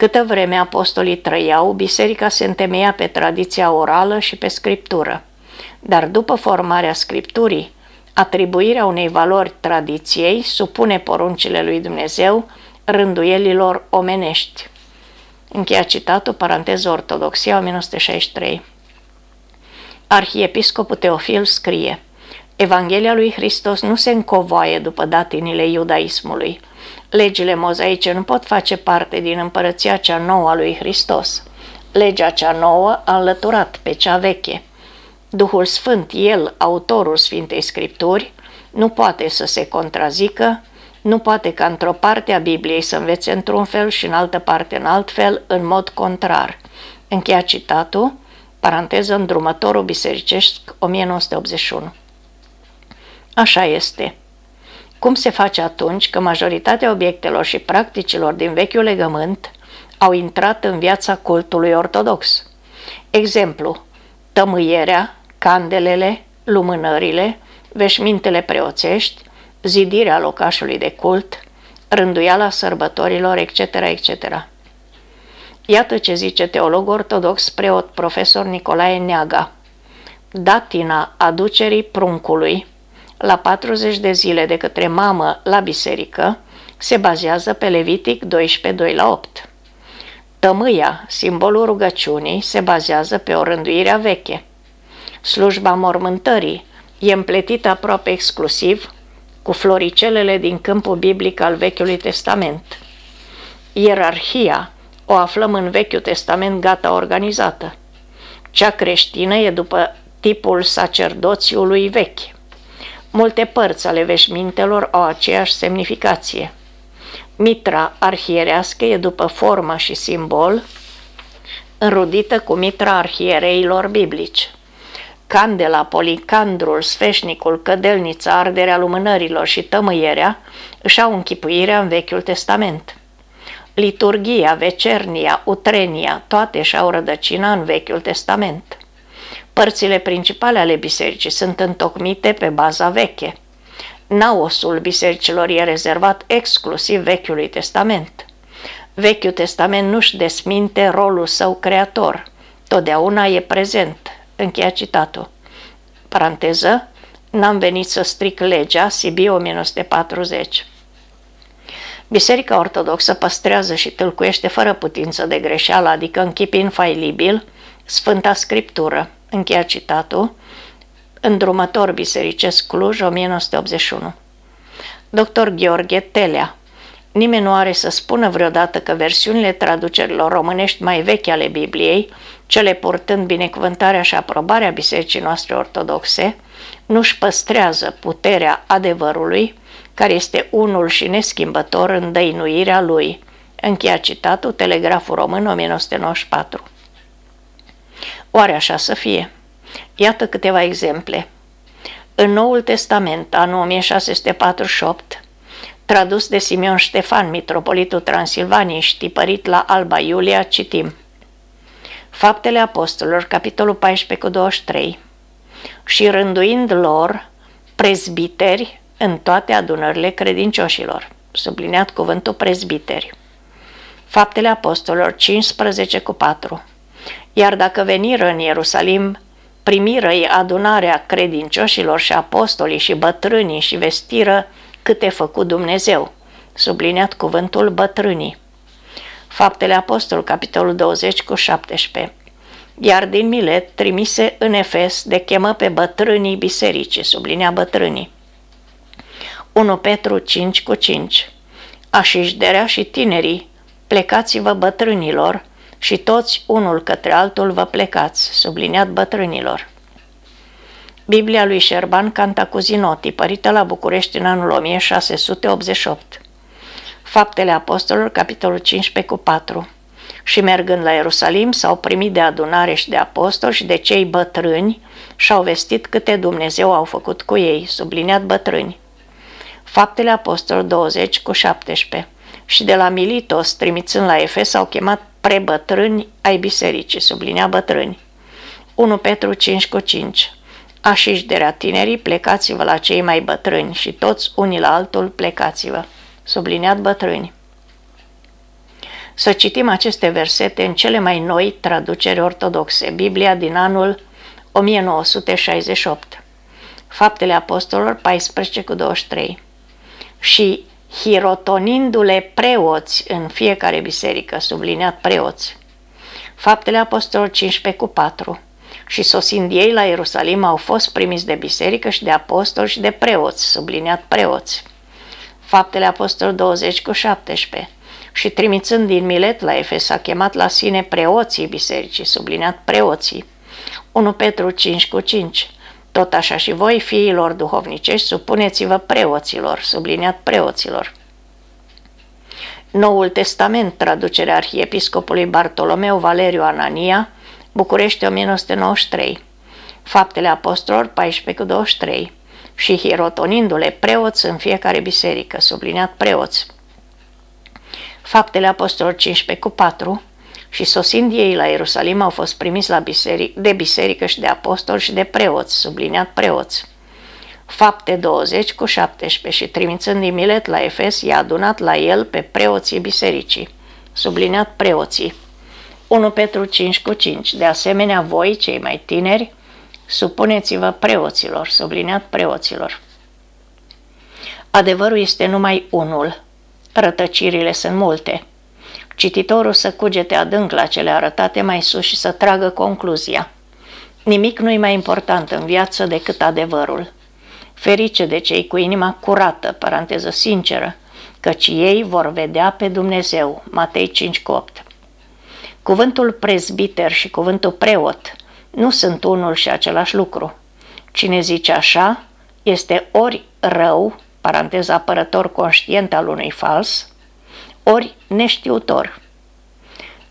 Câtă vreme apostolii trăiau, biserica se întemeia pe tradiția orală și pe scriptură. Dar după formarea scripturii, atribuirea unei valori tradiției supune poruncile lui Dumnezeu rânduielilor omenești. Încheia citatul, paranteză Ortodoxia 1963. Arhiepiscopul Teofil scrie Evanghelia lui Hristos nu se încovoaie după datinile iudaismului. Legile mozaice nu pot face parte din împărăția cea nouă a lui Hristos. Legea cea nouă a înlăturat pe cea veche. Duhul Sfânt, El, autorul Sfintei Scripturi, nu poate să se contrazică, nu poate ca într-o parte a Bibliei să învețe într-un fel și în altă parte în alt fel, în mod contrar. Încheia citatul, paranteză îndrumătorul bisericesc 1981. Așa este. Cum se face atunci că majoritatea obiectelor și practicilor din vechiul legământ au intrat în viața cultului ortodox? Exemplu, tămâierea, candelele, lumânările, veșmintele preoțești, zidirea locașului de cult, rânduiala sărbătorilor, etc., etc. Iată ce zice teolog ortodox preot profesor Nicolae Neaga. Datina aducerii pruncului la 40 de zile de către mamă la biserică se bazează pe Levitic 12, 2 la 8. Tămâia, simbolul rugăciunii, se bazează pe o rânduire veche. Slujba mormântării e împletită aproape exclusiv cu floricelele din câmpul biblic al Vechiului Testament. Ierarhia o aflăm în Vechiul Testament gata organizată. Cea creștină e după tipul sacerdoțiului vechi. Multe părți ale veșmintelor au aceeași semnificație. Mitra arhierească e după formă și simbol înrudită cu mitra arhiereilor biblici. Candela, policandrul, sfeșnicul, cădelnița, arderea lumânărilor și tămâierea își au închipuirea în Vechiul Testament. Liturgia, vecernia, utrenia, toate și-au rădăcina în Vechiul Testament. Părțile principale ale bisericii sunt întocmite pe baza veche. Naosul bisericilor e rezervat exclusiv Vechiului Testament. Vechiul Testament nu-și desminte rolul său creator. Totdeauna e prezent. Încheia citatul. Paranteză, n-am venit să stric legea, Sibiu 1940. Biserica Ortodoxă păstrează și tâlcuiește fără putință de greșeală, adică în chip infailibil, Sfânta Scriptură. Încheia citatul. Îndrumător bisericesc Cluj, 1981. Dr. Gheorghe Telea Nimeni nu are să spună vreodată că versiunile traducerilor românești mai vechi ale Bibliei, cele purtând binecuvântarea și aprobarea bisericii noastre ortodoxe, nu-și păstrează puterea adevărului, care este unul și neschimbător în dăinuirea lui. Încheia citatul Telegraful Român 1994. Oare așa să fie? Iată câteva exemple. În Noul Testament, anul 1648, tradus de Simeon Ștefan, mitropolitul Transilvaniei și tipărit la Alba Iulia, citim Faptele Apostolilor, capitolul 14 cu 23 și rânduind lor prezbiteri în toate adunările credincioșilor. Subliniat cuvântul prezbiteri. Faptele Apostolilor 15 cu 4 Iar dacă veniră în Ierusalim, primiră-i adunarea credincioșilor și apostolii și bătrânii și vestiră câte făcut Dumnezeu. Subliniat cuvântul bătrânii. Faptele Apostol, capitolul 20 cu 17. Iar din Milet, trimise în Efes, de chemă pe bătrânii bisericii, sublinea bătrânii. 1 Petru 5 cu 5. Așișderea și tinerii, plecați-vă bătrânilor și toți unul către altul vă plecați, subliniat bătrânilor. Biblia lui Șerban Cantacuzino, tipărită la București în anul 1688. Faptele Apostolilor, capitolul 15 cu 4. Și mergând la Ierusalim, s-au primit de adunare și de apostoli și de cei bătrâni și au vestit câte Dumnezeu au făcut cu ei, subliniat bătrâni. Faptele Apostolilor 20 cu 17. Și de la Militos, trimițând la Efes, au chemat prebătrâni ai bisericii, sublinia bătrâni. 1 Petru 5 cu 5 Așișderea tinerii, plecați-vă la cei mai bătrâni și toți unii la altul plecați-vă. Subliniat bătrâni. Să citim aceste versete în cele mai noi traduceri ortodoxe, Biblia din anul 1968. Faptele Apostolilor 14 cu 23. Și hirotonindu-le preoți în fiecare biserică, subliniat preoți. Faptele Apostolilor 15 cu 4 și sosind ei la Ierusalim au fost primiți de biserică și de apostoli și de preoți, subliniat preoți. Faptele Apostol 20 cu 17 și trimițând din Milet la Efes a chemat la sine preoții bisericii, subliniat preoții. 1 Petru 5 cu 5 Tot așa și voi, fiilor duhovnicești, supuneți-vă preoților, subliniat preoților. Noul Testament, traducerea arhiepiscopului Bartolomeu Valeriu Anania, București 1993, Faptele Apostolilor 14 cu 23 și hirotonindu-le preoți în fiecare biserică, subliniat preoți. Faptele Apostolilor 15 cu 4 și sosind ei la Ierusalim au fost primiți la biseric, de biserică și de apostoli și de preoți, subliniat preoți. Fapte 20 cu 17 și trimițând din Milet la Efes, i-a adunat la el pe preoții bisericii, subliniat preoții. 1 Petru 5 cu 5. De asemenea, voi, cei mai tineri, supuneți-vă preoților, subliniat preoților. Adevărul este numai unul. Rătăcirile sunt multe. Cititorul să cugete adânc la cele arătate mai sus și să tragă concluzia. Nimic nu e mai important în viață decât adevărul. Ferice de cei cu inima curată, paranteză sinceră, căci ei vor vedea pe Dumnezeu. Matei 5 cu 8. Cuvântul prezbiter și cuvântul preot nu sunt unul și același lucru. Cine zice așa este ori rău, paranteza apărător conștient al unui fals, ori neștiutor.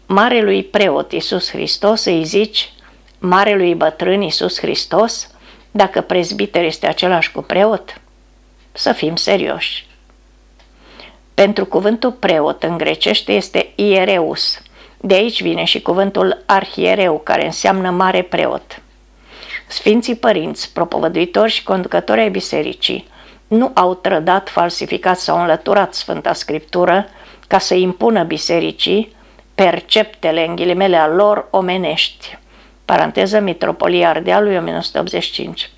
Marelui preot Iisus Hristos îi zici Marelui bătrân Iisus Hristos dacă prezbiter este același cu preot? Să fim serioși. Pentru cuvântul preot în grecește este iereus. De aici vine și cuvântul arhiereu, care înseamnă mare preot. Sfinții părinți, propovăduitori și conducători ai bisericii, nu au trădat, falsificat sau înlăturat Sfânta Scriptură ca să impună bisericii perceptele în ghilimele a lor omenești. Paranteză Mitropolia Ardealului 1985.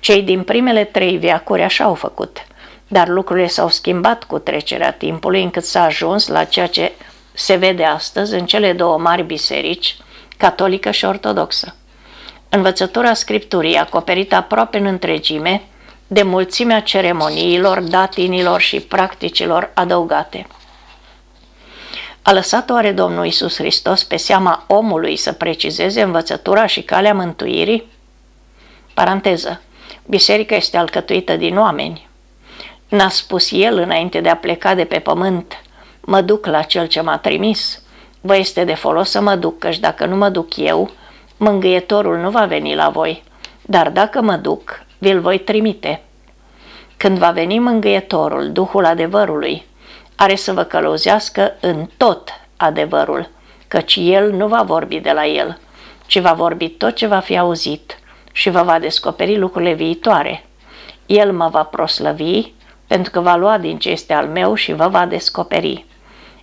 Cei din primele trei viacuri așa au făcut, dar lucrurile s-au schimbat cu trecerea timpului încât s-a ajuns la ceea ce se vede astăzi în cele două mari biserici, catolică și ortodoxă. Învățătura Scripturii, acoperită aproape în întregime de mulțimea ceremoniilor, datinilor și practicilor adăugate. A lăsat oare Domnul Isus Hristos pe seama omului să precizeze învățătura și calea mântuirii? Paranteză. Biserica este alcătuită din oameni. N-a spus el înainte de a pleca de pe pământ, mă duc la cel ce m-a trimis. Vă este de folos să mă duc, căci dacă nu mă duc eu, mângâietorul nu va veni la voi, dar dacă mă duc, vi-l voi trimite. Când va veni mângâietorul, Duhul adevărului, are să vă călăuzească în tot adevărul, căci el nu va vorbi de la el, ci va vorbi tot ce va fi auzit și vă va descoperi lucrurile viitoare. El mă va proslăvi pentru că va lua din ce este al meu și vă va descoperi.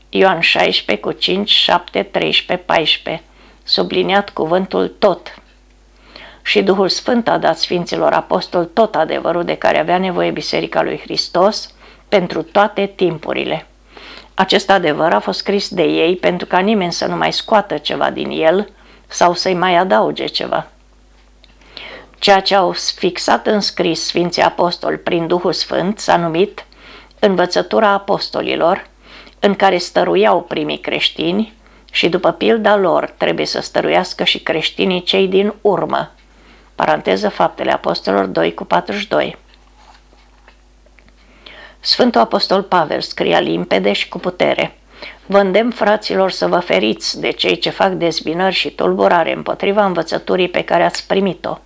Ioan 16 cu 5, 7, 13, 14 subliniat cuvântul tot. Și Duhul Sfânt a dat Sfinților Apostoli tot adevărul de care avea nevoie Biserica lui Hristos pentru toate timpurile. Acest adevăr a fost scris de ei pentru ca nimeni să nu mai scoată ceva din el sau să-i mai adauge ceva. Ceea ce au fixat în scris Sfinții Apostoli prin Duhul Sfânt s-a numit învățătura apostolilor, în care stăruiau primii creștini și după pilda lor trebuie să stăruiască și creștinii cei din urmă. Paranteză Faptele Apostolilor 2 cu 42. Sfântul Apostol Pavel scria limpede și cu putere. Vă îndemn, fraților, să vă feriți de cei ce fac dezbinări și tulburare împotriva învățăturii pe care ați primit-o.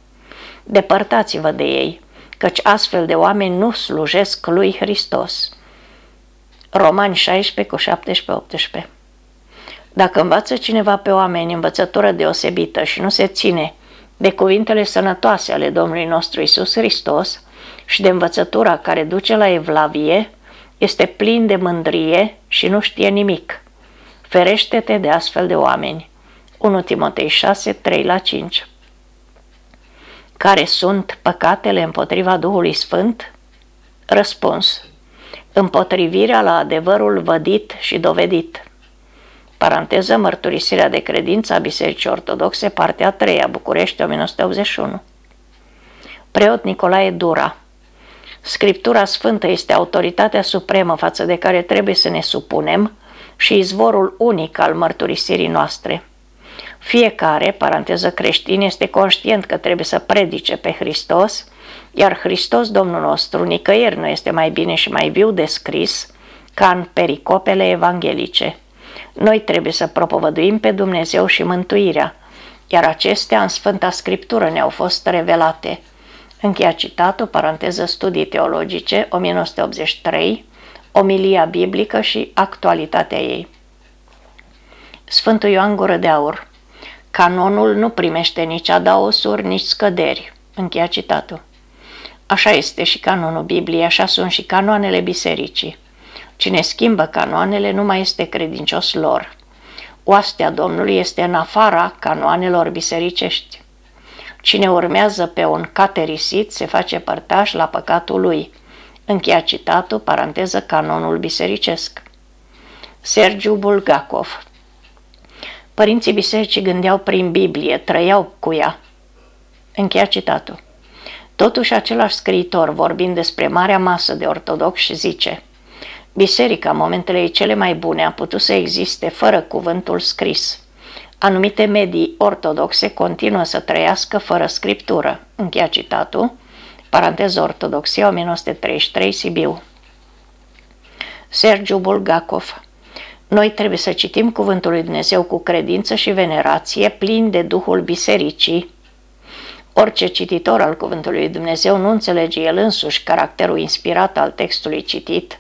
Depărtați-vă de ei, căci astfel de oameni nu slujesc lui Hristos. Romani 16 cu 17-18 Dacă învață cineva pe oameni învățătură deosebită și nu se ține de cuvintele sănătoase ale Domnului nostru Isus Hristos, și de învățătura care duce la evlavie, este plin de mândrie și nu știe nimic. Ferește-te de astfel de oameni. 1 Timotei 6, 3 la 5 Care sunt păcatele împotriva Duhului Sfânt? Răspuns. Împotrivirea la adevărul vădit și dovedit. Paranteză mărturisirea de credință a Bisericii Ortodoxe, partea 3 a București, 1981. Preot Nicolae Dura Scriptura Sfântă este autoritatea supremă față de care trebuie să ne supunem și izvorul unic al mărturisirii noastre. Fiecare, paranteză creștin, este conștient că trebuie să predice pe Hristos, iar Hristos, Domnul nostru, nicăieri nu este mai bine și mai viu descris ca în pericopele evanghelice. Noi trebuie să propovăduim pe Dumnezeu și mântuirea, iar acestea în Sfânta Scriptură ne-au fost revelate – Încheia citatul, paranteză studii teologice, 1983, omilia biblică și actualitatea ei. Sfântul Ioan Gură de Aur Canonul nu primește nici adaosuri, nici scăderi. Încheia citatul. Așa este și canonul Bibliei, așa sunt și canoanele bisericii. Cine schimbă canoanele nu mai este credincios lor. Oastea Domnului este în afara canoanelor bisericești. Cine urmează pe un caterisit se face părtaș la păcatul lui. Încheia citatul, paranteză, canonul bisericesc. Sergiu Bulgakov Părinții bisericii gândeau prin Biblie, trăiau cu ea. Încheia citatul. Totuși același scriitor, vorbind despre marea masă de ortodoxi, zice Biserica, momentele ei cele mai bune, a putut să existe fără cuvântul scris. Anumite medii ortodoxe continuă să trăiască fără scriptură. Încheia citatul. Paranteză Ortodoxia 1933 Sibiu. Sergiu Bulgakov Noi trebuie să citim Cuvântul lui Dumnezeu cu credință și venerație, plin de Duhul Bisericii. Orice cititor al Cuvântului lui Dumnezeu nu înțelege el însuși caracterul inspirat al textului citit,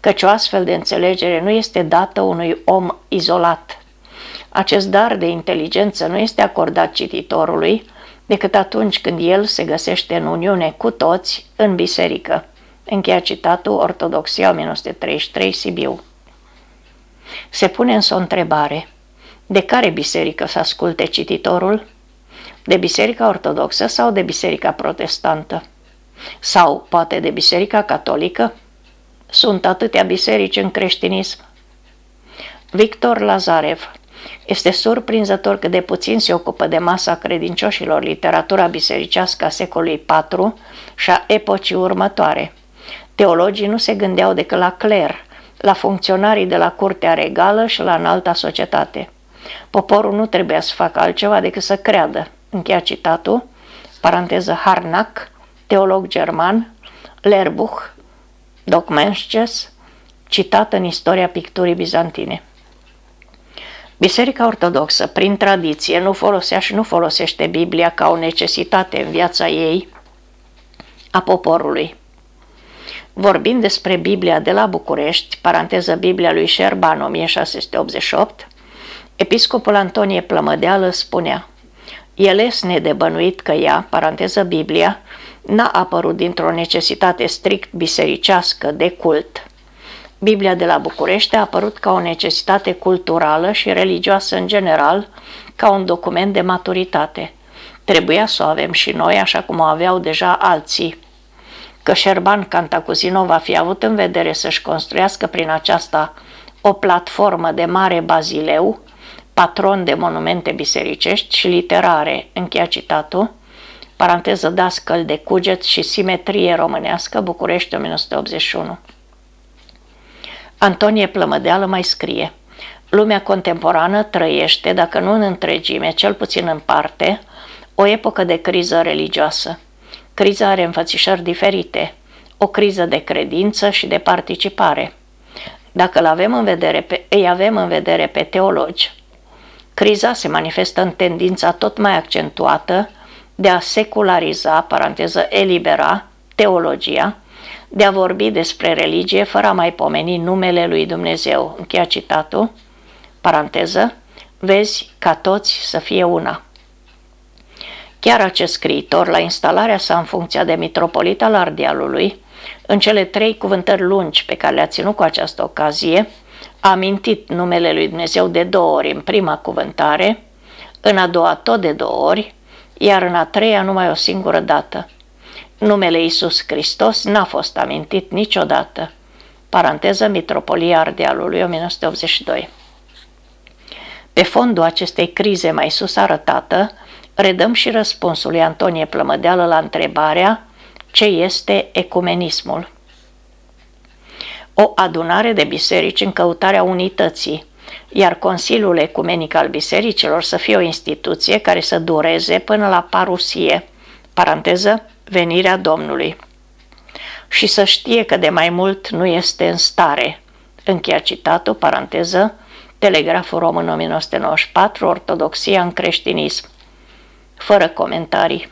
căci o astfel de înțelegere nu este dată unui om izolat. Acest dar de inteligență nu este acordat cititorului decât atunci când el se găsește în uniune cu toți în biserică. Încheia citatul Ortodoxia 1933 Sibiu. Se pune însă o întrebare. De care biserică să asculte cititorul? De biserica ortodoxă sau de biserica protestantă? Sau poate de biserica catolică? Sunt atâtea biserici în creștinism. Victor Lazarev este surprinzător că de puțin se ocupă de masa credincioșilor literatura bisericească a secolului IV și a epocii următoare. Teologii nu se gândeau decât la cler, la funcționarii de la curtea regală și la înalta societate. Poporul nu trebuia să facă altceva decât să creadă. Încheia citatul, paranteză Harnack, teolog german, Lerbuch, Docmensches, citat în istoria picturii bizantine. Biserica Ortodoxă, prin tradiție, nu folosea și nu folosește Biblia ca o necesitate în viața ei a poporului. Vorbind despre Biblia de la București, paranteză Biblia lui Șerban 1688, episcopul Antonie Plămădeală spunea El este nedebănuit că ea, paranteză Biblia, n-a apărut dintr-o necesitate strict bisericească de cult. Biblia de la București a apărut ca o necesitate culturală și religioasă în general, ca un document de maturitate. Trebuia să o avem și noi, așa cum o aveau deja alții că Șerban Cantacuzino va fi avut în vedere să-și construiască prin aceasta o platformă de mare bazileu, patron de monumente bisericești și literare, încheia citatul, paranteză dascăl de cuget și simetrie românească, București 1981. Antonie Plămădeală mai scrie Lumea contemporană trăiește, dacă nu în întregime, cel puțin în parte, o epocă de criză religioasă. Criza are înfățișări diferite, o criză de credință și de participare. Dacă avem în vedere pe, îi avem în vedere pe teologi, criza se manifestă în tendința tot mai accentuată de a seculariza, paranteză, elibera, teologia, de a vorbi despre religie fără a mai pomeni numele lui Dumnezeu. Încheia citatul, paranteză, vezi ca toți să fie una. Chiar acest scriitor, la instalarea sa în funcția de mitropolit al Ardealului, în cele trei cuvântări lungi pe care le-a ținut cu această ocazie, a amintit numele lui Dumnezeu de două ori în prima cuvântare, în a doua tot de două ori, iar în a treia numai o singură dată. Numele Iisus Hristos n-a fost amintit niciodată. Paranteză Mitropolia Ardealului 1982. Pe fondul acestei crize mai sus arătată, redăm și răspunsul lui Antonie Plămădeală la întrebarea ce este ecumenismul. O adunare de biserici în căutarea unității, iar Consiliul Ecumenic al Bisericilor să fie o instituție care să dureze până la parusie, paranteză, venirea Domnului. Și să știe că de mai mult nu este în stare. Încheia citatul, paranteză, Telegraful Român 1994, Ortodoxia în creștinism fără comentarii.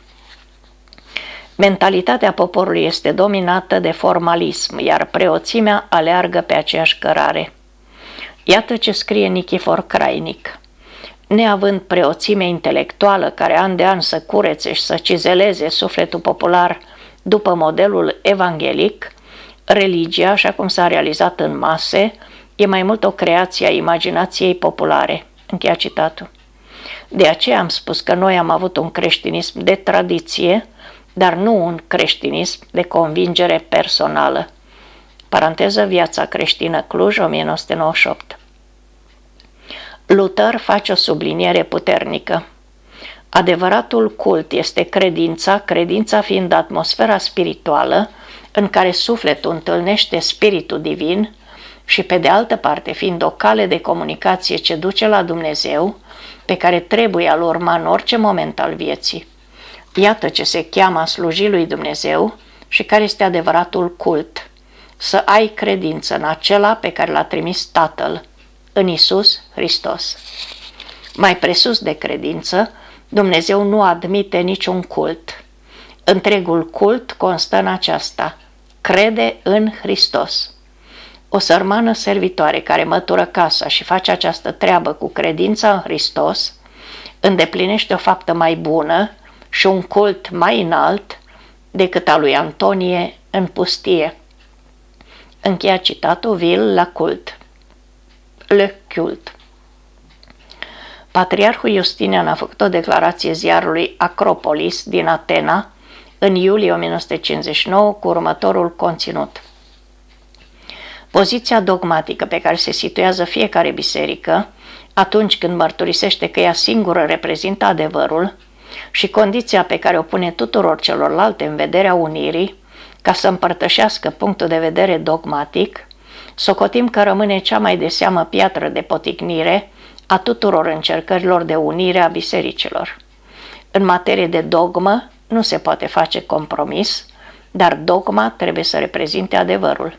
Mentalitatea poporului este dominată de formalism, iar preoțimea aleargă pe aceeași cărare. Iată ce scrie Nichifor Crainic. Neavând preoțime intelectuală care an de an să curețe și să cizeleze sufletul popular după modelul evanghelic, religia, așa cum s-a realizat în mase, e mai mult o creație a imaginației populare. Încheia citatul. De aceea am spus că noi am avut un creștinism de tradiție, dar nu un creștinism de convingere personală. Paranteză Viața creștină Cluj, 1998 Luther face o subliniere puternică. Adevăratul cult este credința, credința fiind atmosfera spirituală în care sufletul întâlnește spiritul divin și pe de altă parte fiind o cale de comunicație ce duce la Dumnezeu, pe care trebuie a-l urma în orice moment al vieții. Iată ce se cheamă a sluji lui Dumnezeu și care este adevăratul cult. Să ai credință în acela pe care l-a trimis Tatăl. În Isus Hristos. Mai presus de credință, Dumnezeu nu admite niciun cult. Întregul cult constă în aceasta, crede în Hristos. O sărmană servitoare care mătură casa și face această treabă cu credința în Hristos, îndeplinește o faptă mai bună și un cult mai înalt decât a lui Antonie în pustie. Încheia citatul vil la cult. Le cult. Patriarhul Justinian a făcut o declarație ziarului Acropolis din Atena în iulie 1959 cu următorul conținut. Poziția dogmatică pe care se situează fiecare biserică atunci când mărturisește că ea singură reprezintă adevărul și condiția pe care o pune tuturor celorlalte în vederea unirii, ca să împărtășească punctul de vedere dogmatic, socotim că rămâne cea mai de seamă piatră de poticnire a tuturor încercărilor de unire a bisericilor. În materie de dogmă nu se poate face compromis, dar dogma trebuie să reprezinte adevărul.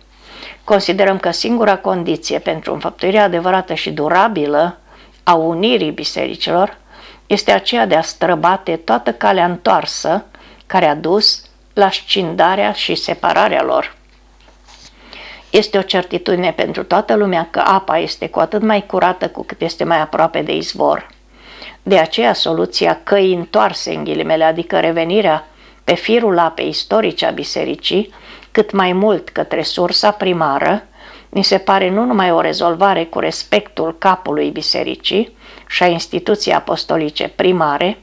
Considerăm că singura condiție pentru înfăptuirea adevărată și durabilă a unirii bisericilor este aceea de a străbate toată calea întoarsă care a dus la scindarea și separarea lor. Este o certitudine pentru toată lumea că apa este cu atât mai curată cu cât este mai aproape de izvor. De aceea soluția căii întoarse în ghilimele, adică revenirea pe firul apei istorice a bisericii, cât mai mult către sursa primară, ni se pare nu numai o rezolvare cu respectul capului bisericii și a instituției apostolice primare,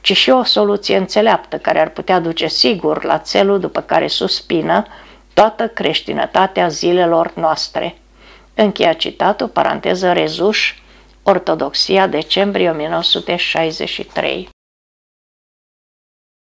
ci și o soluție înțeleaptă care ar putea duce sigur la țelul după care suspină toată creștinătatea zilelor noastre. Încheia citatul, paranteză Rezuș, Ortodoxia, decembrie 1963.